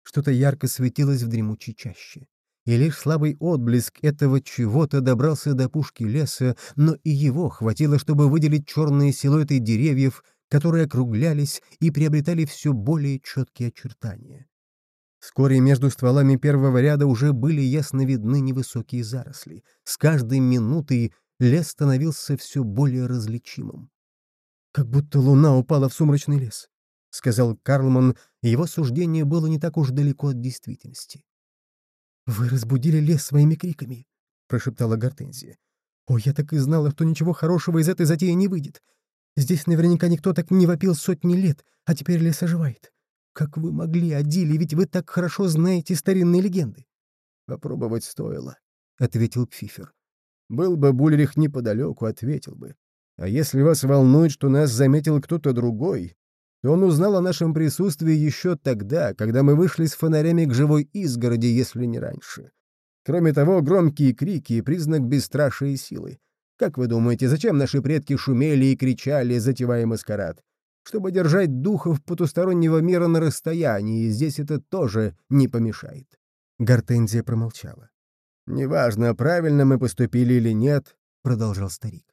Speaker 1: Что-то ярко светилось в дремучей чаще. И лишь слабый отблеск этого чего-то добрался до пушки леса, но и его хватило, чтобы выделить черные силуэты деревьев, которые округлялись и приобретали все более четкие очертания. Вскоре между стволами первого ряда уже были ясно видны невысокие заросли. С каждой минутой лес становился все более различимым. «Как будто луна упала в сумрачный лес», — сказал Карлман, и его суждение было не так уж далеко от действительности. «Вы разбудили лес своими криками», — прошептала Гортензия. «О, я так и знала, что ничего хорошего из этой затеи не выйдет. Здесь наверняка никто так не вопил сотни лет, а теперь лес оживает. «Как вы могли, Адили, ведь вы так хорошо знаете старинные легенды!» «Попробовать стоило», — ответил Пфифер. «Был бы Бульрих неподалеку, ответил бы. А если вас волнует, что нас заметил кто-то другой, он узнал о нашем присутствии еще тогда, когда мы вышли с фонарями к живой изгороди, если не раньше. Кроме того, громкие крики — признак бесстрашия и силы. Как вы думаете, зачем наши предки шумели и кричали, затевая маскарад? чтобы держать духов потустороннего мира на расстоянии, здесь это тоже не помешает. Гортензия промолчала. «Неважно, правильно мы поступили или нет», — продолжал старик.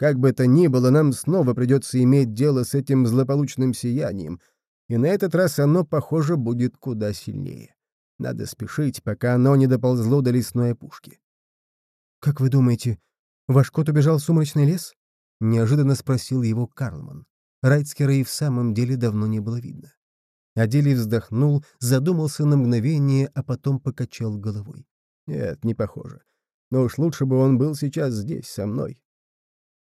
Speaker 1: «Как бы то ни было, нам снова придется иметь дело с этим злополучным сиянием, и на этот раз оно, похоже, будет куда сильнее. Надо спешить, пока оно не доползло до лесной опушки». «Как вы думаете, ваш кот убежал в сумрачный лес?» — неожиданно спросил его Карлман. Райцкера и в самом деле давно не было видно. Аделий вздохнул, задумался на мгновение, а потом покачал головой. «Нет, не похоже. Но уж лучше бы он был сейчас здесь, со мной».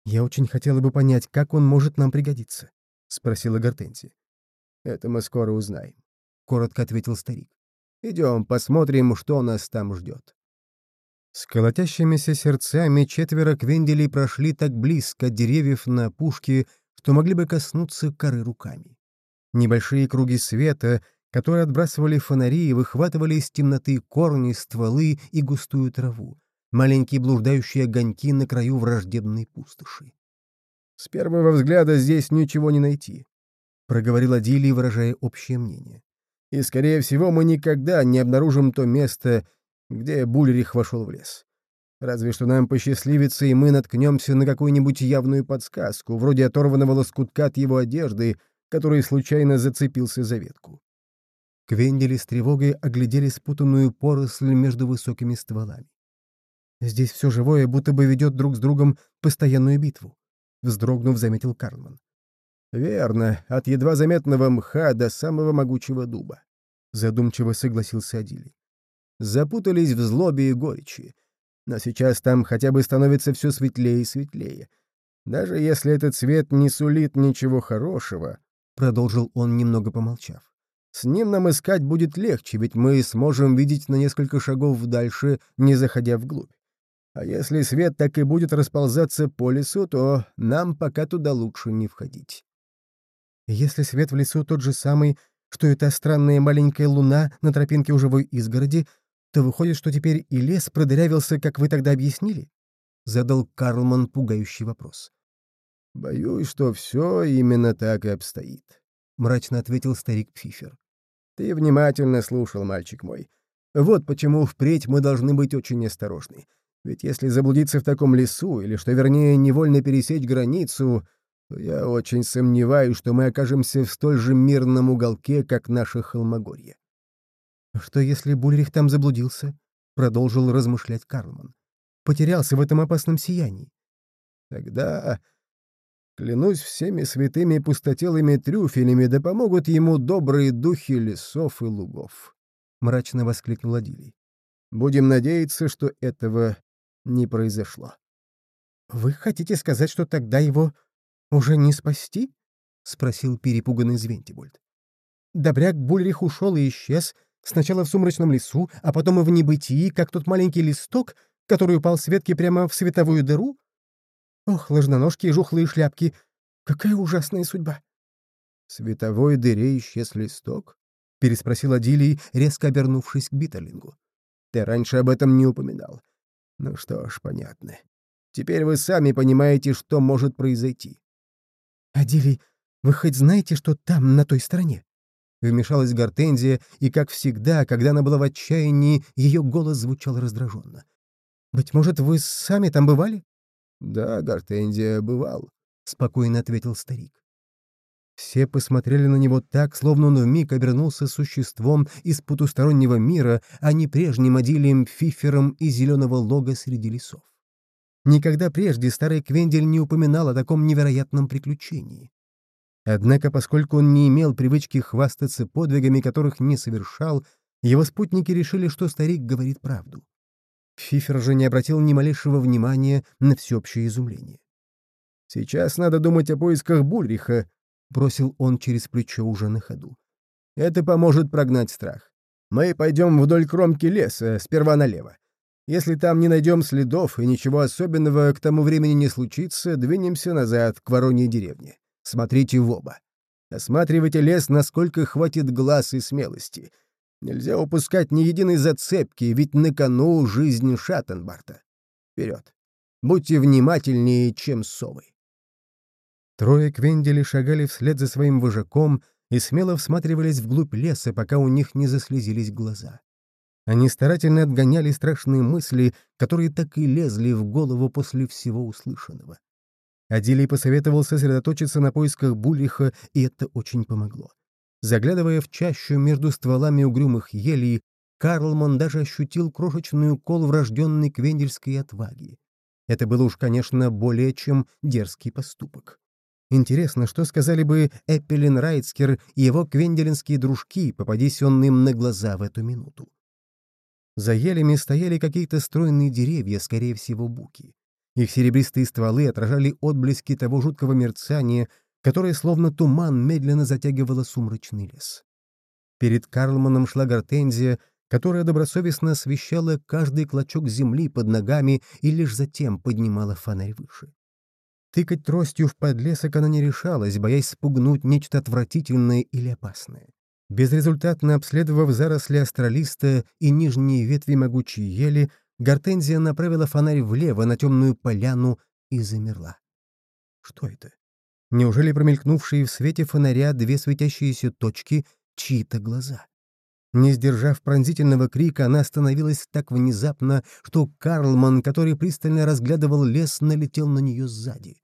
Speaker 1: «Я очень хотела бы понять, как он может нам пригодиться», — спросила Гортензия.
Speaker 2: «Это мы скоро узнаем», — коротко ответил старик. «Идем, посмотрим, что нас там ждет».
Speaker 1: С колотящимися сердцами четверо квенделей прошли так близко от деревьев на опушке, что могли бы коснуться коры руками. Небольшие круги света, которые отбрасывали фонари, выхватывали из темноты корни, стволы и густую траву. Маленькие блуждающие огоньки на краю враждебной пустоши.
Speaker 2: «С первого взгляда здесь ничего не найти», —
Speaker 1: проговорил Адилий, выражая общее мнение.
Speaker 2: «И, скорее всего, мы никогда не обнаружим то место, где Бульрих вошел в лес. Разве что нам посчастливится, и мы наткнемся на какую-нибудь явную подсказку, вроде оторванного лоскутка от его одежды, который случайно зацепился за ветку.
Speaker 1: Квендели с тревогой оглядели спутанную поросль между высокими стволами. «Здесь все живое будто бы ведет друг с другом постоянную битву», — вздрогнув, заметил Карлман.
Speaker 2: «Верно, от едва заметного мха до самого могучего дуба», — задумчиво согласился Адилий запутались в злобе и горечи. Но сейчас там хотя бы становится все светлее и светлее. Даже если этот цвет не сулит ничего хорошего, — продолжил он, немного помолчав, — с ним нам искать будет легче, ведь мы сможем видеть на несколько шагов дальше, не заходя вглубь. А если свет так и будет расползаться по лесу, то нам пока туда лучше не входить.
Speaker 1: Если свет в лесу тот же самый, что эта странная маленькая луна на тропинке у живой изгороди, то выходит, что теперь и лес продырявился, как вы тогда объяснили?» — задал Карлман пугающий вопрос.
Speaker 2: «Боюсь, что все именно так и обстоит», — мрачно ответил старик Пфифер. «Ты внимательно слушал, мальчик мой. Вот почему впредь мы должны быть очень осторожны. Ведь если заблудиться в таком лесу, или, что вернее, невольно пересечь границу, то я очень сомневаюсь, что мы окажемся в столь же мирном уголке, как наше Холмогорье.
Speaker 1: «Что, если Бульрих там заблудился?» — продолжил размышлять Карлман. «Потерялся в этом опасном сиянии».
Speaker 2: «Тогда, клянусь всеми святыми пустотелыми трюфелями, да помогут ему добрые духи лесов и лугов», — мрачно воскликнул Адилий. «Будем надеяться, что этого не произошло».
Speaker 1: «Вы хотите сказать, что тогда его уже не спасти?» — спросил перепуганный Звентибольд. «Добряк Бульрих ушел и исчез, Сначала в сумрачном лесу, а потом и в небытии, как тот маленький листок, который упал с ветки прямо в световую дыру? Ох, ложноножки и жухлые шляпки! Какая ужасная судьба!»
Speaker 2: «В световой дыре исчез листок?» — переспросил Адилий, резко обернувшись к Биттерлингу. «Ты раньше об этом не упоминал. Ну что ж, понятно. Теперь вы сами понимаете, что может произойти».
Speaker 1: «Адилий, вы хоть знаете, что там, на той стороне?» Вмешалась Гортензия, и, как всегда, когда она была в отчаянии, ее голос звучал раздраженно. «Быть может, вы сами там бывали?»
Speaker 2: «Да, Гортензия, бывал», — спокойно ответил старик.
Speaker 1: Все посмотрели на него так, словно он вмиг обернулся существом из потустороннего мира, а не прежним одилием фифером из зеленого лога среди лесов. Никогда прежде старый Квендель не упоминал о таком невероятном приключении. Однако, поскольку он не имел привычки хвастаться подвигами, которых не совершал, его спутники решили, что старик говорит правду. Фифер же не обратил ни малейшего внимания на всеобщее изумление.
Speaker 2: «Сейчас надо думать о поисках Бульриха», — бросил он через плечо уже на ходу. «Это поможет прогнать страх. Мы пойдем вдоль кромки леса, сперва налево. Если там не найдем следов и ничего особенного к тому времени не случится, двинемся назад, к Вороньей деревне. Смотрите в оба. Осматривайте лес, насколько хватит глаз и смелости. Нельзя упускать ни единой зацепки, ведь на кону жизнь Шаттенбарта. Вперед. Будьте внимательнее, чем совы.
Speaker 1: Трое Квендели шагали вслед за своим вожаком и смело всматривались вглубь леса, пока у них не заслезились глаза. Они старательно отгоняли страшные мысли, которые так и лезли в голову после всего услышанного. Адилий посоветовал сосредоточиться на поисках Булиха, и это очень помогло. Заглядывая в чащу между стволами угрюмых елей, Карлман даже ощутил крошечный укол врожденной квендельской отваги. Это было уж, конечно, более чем дерзкий поступок. Интересно, что сказали бы Эппелин Райцкер и его квенделинские дружки, попадись он им на глаза в эту минуту. За елями стояли какие-то стройные деревья, скорее всего, буки. Их серебристые стволы отражали отблески того жуткого мерцания, которое словно туман медленно затягивало сумрачный лес. Перед Карлманом шла гортензия, которая добросовестно освещала каждый клочок земли под ногами и лишь затем поднимала фонарь выше. Тыкать тростью в подлесок она не решалась, боясь спугнуть нечто отвратительное или опасное. Безрезультатно обследовав заросли астролиста и нижние ветви могучей ели, Гортензия направила фонарь влево на темную поляну и замерла. Что это? Неужели промелькнувшие в свете фонаря две светящиеся точки — чьи-то глаза? Не сдержав пронзительного крика, она остановилась так внезапно, что Карлман, который пристально разглядывал лес, налетел на нее сзади.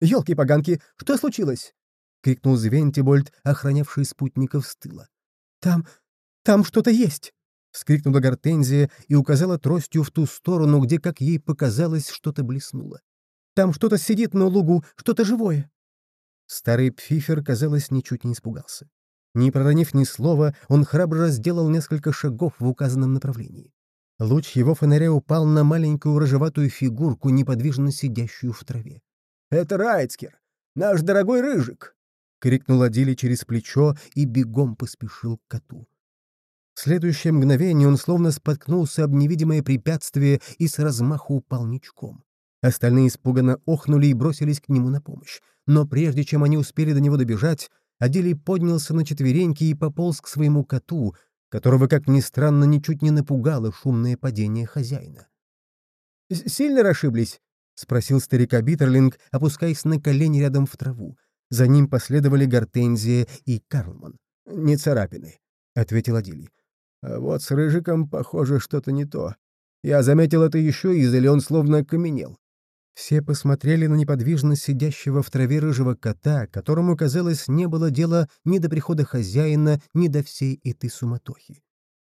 Speaker 2: «Елки-поганки, что случилось?»
Speaker 1: — крикнул Звентибольд, охранявший спутников с тыла.
Speaker 2: «Там... там что-то есть!»
Speaker 1: — вскрикнула Гортензия и указала тростью в ту сторону, где, как ей показалось, что-то блеснуло.
Speaker 2: «Там что-то сидит на лугу, что-то живое!»
Speaker 1: Старый Пфифер, казалось, ничуть не испугался. Не проронив ни слова, он храбро сделал несколько шагов в указанном направлении. Луч его фонаря упал на маленькую рыжеватую фигурку, неподвижно сидящую в траве.
Speaker 2: «Это Райцкер, наш дорогой Рыжик!»
Speaker 1: — крикнул Адили через плечо и бегом поспешил к коту. В следующее мгновение он словно споткнулся об невидимое препятствие и с размаху упал ничком. Остальные испуганно охнули и бросились к нему на помощь. Но прежде чем они успели до него добежать, Аделий поднялся на четвереньки и пополз к своему коту, которого, как ни странно, ничуть не напугало шумное падение хозяина.
Speaker 2: «Сильно расшиблись?»
Speaker 1: — спросил старика Биттерлинг, опускаясь на колени рядом в траву. За ним последовали Гортензия и Карлман.
Speaker 2: «Не царапины», — ответил Адилий. «А вот с Рыжиком, похоже, что-то не то. Я заметил это еще издали, он словно окаменел.
Speaker 1: Все посмотрели на неподвижно сидящего в траве рыжего кота, которому, казалось, не было дела ни до прихода хозяина, ни до всей этой суматохи.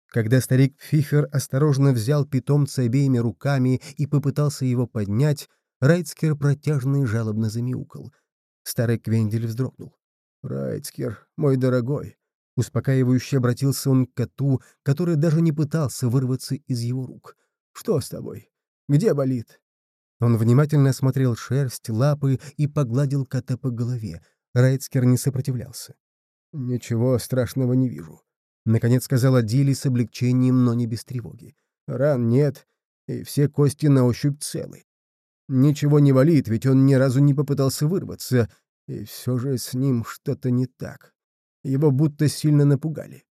Speaker 1: Когда старик Фифер осторожно взял питомца обеими руками и попытался его поднять, Райцкер протяжно и жалобно замяукал. Старый Квендель вздрогнул.
Speaker 2: «Райцкер, мой дорогой!»
Speaker 1: Успокаивающе обратился он к коту, который даже не пытался вырваться из его рук.
Speaker 2: «Что с тобой? Где болит?»
Speaker 1: Он внимательно осмотрел шерсть, лапы и погладил кота по голове. Райцкер не сопротивлялся.
Speaker 2: «Ничего страшного не вижу», —
Speaker 1: наконец сказала Дили с облегчением, но не без тревоги.
Speaker 2: «Ран нет, и все кости на ощупь целы. Ничего не валит, ведь он ни разу не попытался вырваться, и все же с ним что-то не так. Его будто сильно напугали».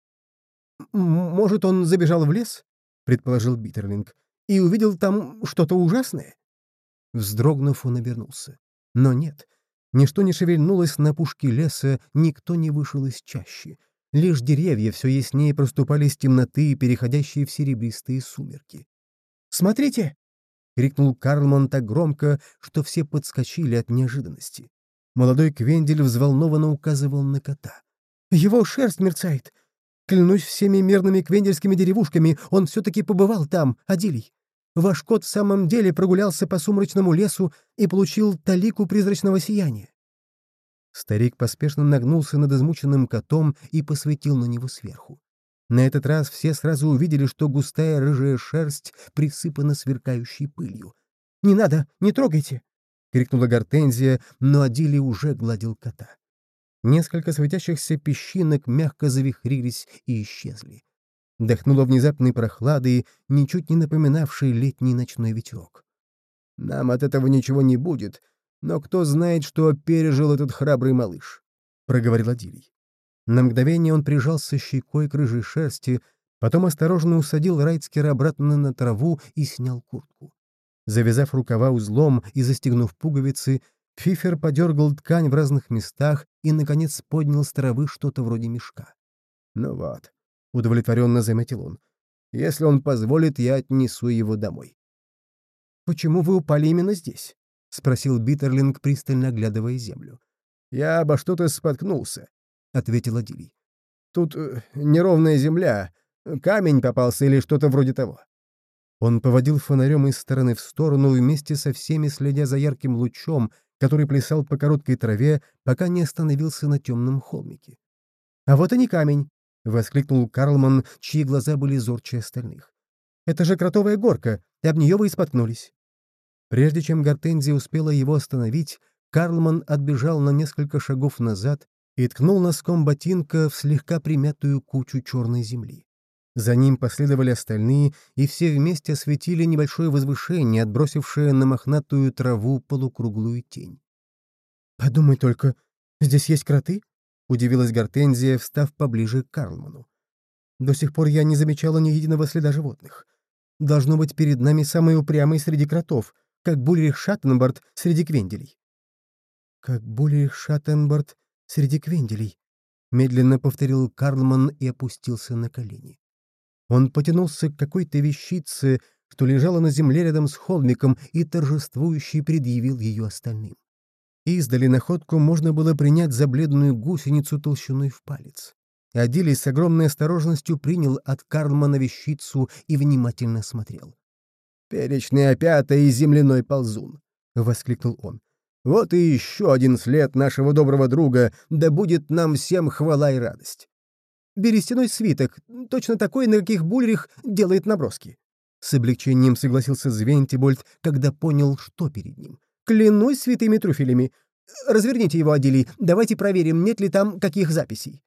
Speaker 1: «Может, он забежал в лес?» — предположил Биттерлинг. «И увидел там что-то ужасное?» Вздрогнув, он обернулся. Но нет, ничто не шевельнулось на пушке леса, никто не вышел из чащи. Лишь деревья все яснее проступали из темноты, переходящие в серебристые сумерки.
Speaker 2: «Смотрите!»
Speaker 1: — крикнул Карлман так громко, что все подскочили от неожиданности. Молодой Квендель взволнованно указывал на кота.
Speaker 2: «Его шерсть мерцает! Клянусь всеми мирными квендельскими деревушками, он все-таки побывал там, Адилий. Ваш кот в самом деле прогулялся по сумрачному лесу и получил талику призрачного сияния.
Speaker 1: Старик поспешно нагнулся над измученным котом и посветил на него сверху. На этот раз все сразу увидели, что густая рыжая шерсть присыпана сверкающей пылью.
Speaker 2: «Не надо, не трогайте!»
Speaker 1: — крикнула Гортензия, но Адили уже гладил кота. Несколько светящихся песчинок мягко завихрились и исчезли. Дохнуло внезапной прохладой, ничуть не напоминавшей летний ночной ветерок.
Speaker 2: «Нам от этого ничего не будет, но кто знает, что пережил этот храбрый малыш», — проговорил Адилий.
Speaker 1: На мгновение он прижался щекой к рыжей шерсти, потом осторожно усадил Райцкера обратно на траву и снял куртку. Завязав рукава узлом и застегнув пуговицы, Фифер подергал ткань в разных местах и, наконец, поднял с травы что-то вроде мешка.
Speaker 2: «Ну вот, — удовлетворенно заметил он. «Если он позволит, я отнесу его домой».
Speaker 1: «Почему вы упали именно здесь?» — спросил Биттерлинг, пристально оглядывая землю.
Speaker 2: «Я обо что-то споткнулся», — ответил Адилий. «Тут э, неровная земля, камень попался или что-то вроде того».
Speaker 1: Он поводил фонарем из стороны в сторону, вместе со всеми следя за ярким лучом, который плясал по короткой траве, пока не остановился на темном холмике. «А вот и не камень», — воскликнул Карлман, чьи глаза были зорче остальных. «Это же кротовая горка, и об нее вы и споткнулись». Прежде чем Гортензия успела его остановить, Карлман отбежал на несколько шагов назад и ткнул носком ботинка в слегка примятую кучу черной земли. За ним последовали остальные, и все вместе осветили небольшое возвышение, отбросившее на мохнатую траву полукруглую тень. «Подумай только, здесь есть кроты?» — удивилась Гортензия, встав поближе к Карлману. «До сих пор я не замечала ни единого следа животных. Должно быть, перед нами самый упрямый среди кротов, как Буллерих Шаттенборд среди квенделей». «Как Буллерих Шаттенборд среди квенделей», — медленно повторил Карлман и опустился на колени. Он потянулся к какой-то вещице, что лежала на земле рядом с холмиком, и торжествующе предъявил ее остальным. Издали находку можно было принять за бледную гусеницу толщиной в палец. Адилий с огромной осторожностью принял от Карлмана вещицу и внимательно смотрел.
Speaker 2: «Перечный опята и земляной ползун!» — воскликнул он. «Вот и еще один след нашего доброго друга, да будет нам всем хвала и радость!»
Speaker 3: берестяной свиток, точно такой, на каких Бульрих делает наброски.
Speaker 1: С облегчением согласился Звентибольд, когда понял, что перед ним.
Speaker 3: «Клянусь святыми трюфелями. Разверните его, Адилий, давайте проверим, нет ли там каких записей».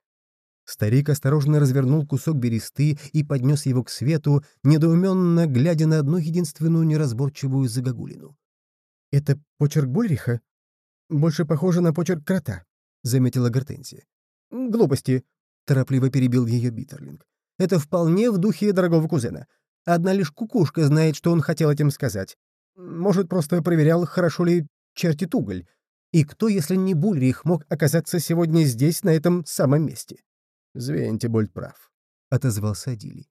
Speaker 1: Старик осторожно развернул кусок бересты и поднес его к свету, недоуменно глядя на одну единственную неразборчивую загогулину.
Speaker 3: «Это почерк Бульриха? Больше похоже на почерк крота», — заметила Гортензия. «Глупости торопливо перебил ее Биттерлинг. «Это вполне в духе дорогого кузена. Одна лишь кукушка знает, что он хотел этим сказать. Может, просто проверял, хорошо ли чертит уголь. И кто, если не Бульрих, мог оказаться сегодня здесь, на этом самом месте?»
Speaker 2: «Звентибольд прав», —
Speaker 1: отозвался Адилий.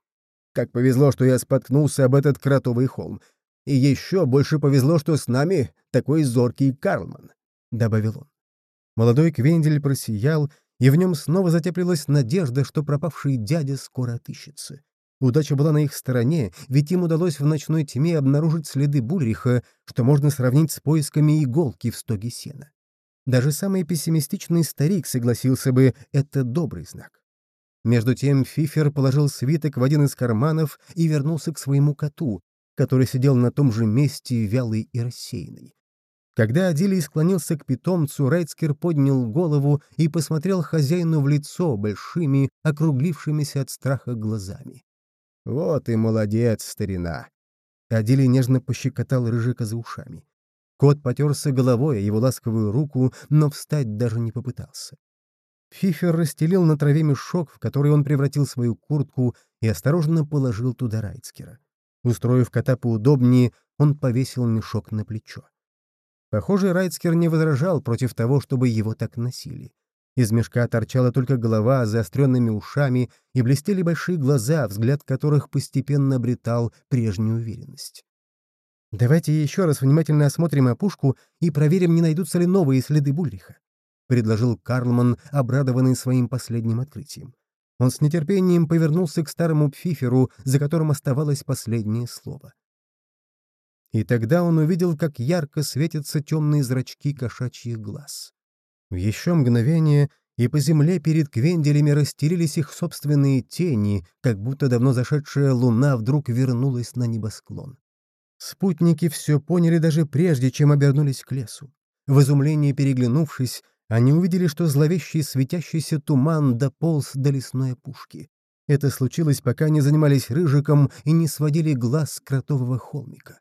Speaker 2: «Как повезло, что я споткнулся об этот кротовый холм. И еще больше повезло, что с нами такой зоркий Карлман», — добавил он.
Speaker 1: Молодой Квендель просиял и в нем снова затеплилась надежда, что пропавший дядя скоро отыщется. Удача была на их стороне, ведь им удалось в ночной тьме обнаружить следы Бульриха, что можно сравнить с поисками иголки в стоге сена. Даже самый пессимистичный старик согласился бы, это добрый знак. Между тем Фифер положил свиток в один из карманов и вернулся к своему коту, который сидел на том же месте, вялый и рассеянный. Когда Адилий склонился к питомцу, Райцкер поднял голову и посмотрел хозяину в лицо большими, округлившимися от страха глазами.
Speaker 2: «Вот и молодец, старина!»
Speaker 1: Адилий нежно пощекотал рыжика за ушами. Кот потерся головой о его ласковую руку, но встать даже не попытался. Фифер расстелил на траве мешок, в который он превратил свою куртку, и осторожно положил туда Райцкера. Устроив кота поудобнее, он повесил мешок на плечо. Похоже, Райцкер не возражал против того, чтобы его так носили. Из мешка торчала только голова с заостренными ушами и блестели большие глаза, взгляд которых постепенно обретал прежнюю уверенность. «Давайте еще раз внимательно осмотрим опушку и проверим, не найдутся ли новые следы Бульриха», — предложил Карлман, обрадованный своим последним открытием. Он с нетерпением повернулся к старому пфиферу, за которым оставалось последнее слово. И тогда он увидел, как ярко светятся темные зрачки кошачьих глаз. В еще мгновение и по земле перед квенделями растерялись их собственные тени, как будто давно зашедшая луна вдруг вернулась на небосклон. Спутники все поняли даже прежде, чем обернулись к лесу. В изумлении переглянувшись, они увидели, что зловещий светящийся туман дополз до лесной опушки. Это случилось, пока они занимались рыжиком и не сводили глаз с кротового холмика.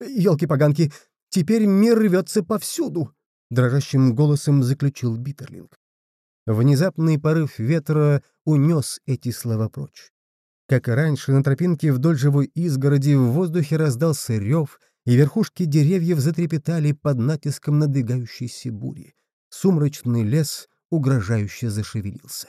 Speaker 3: «Елки-поганки, теперь мир рвется повсюду!» — дрожащим голосом заключил Биттерлинг.
Speaker 1: Внезапный порыв ветра унес эти слова прочь. Как и раньше, на тропинке вдоль живой изгороди в воздухе раздался рев, и верхушки деревьев затрепетали под натиском надвигающейся бури. Сумрачный лес угрожающе зашевелился.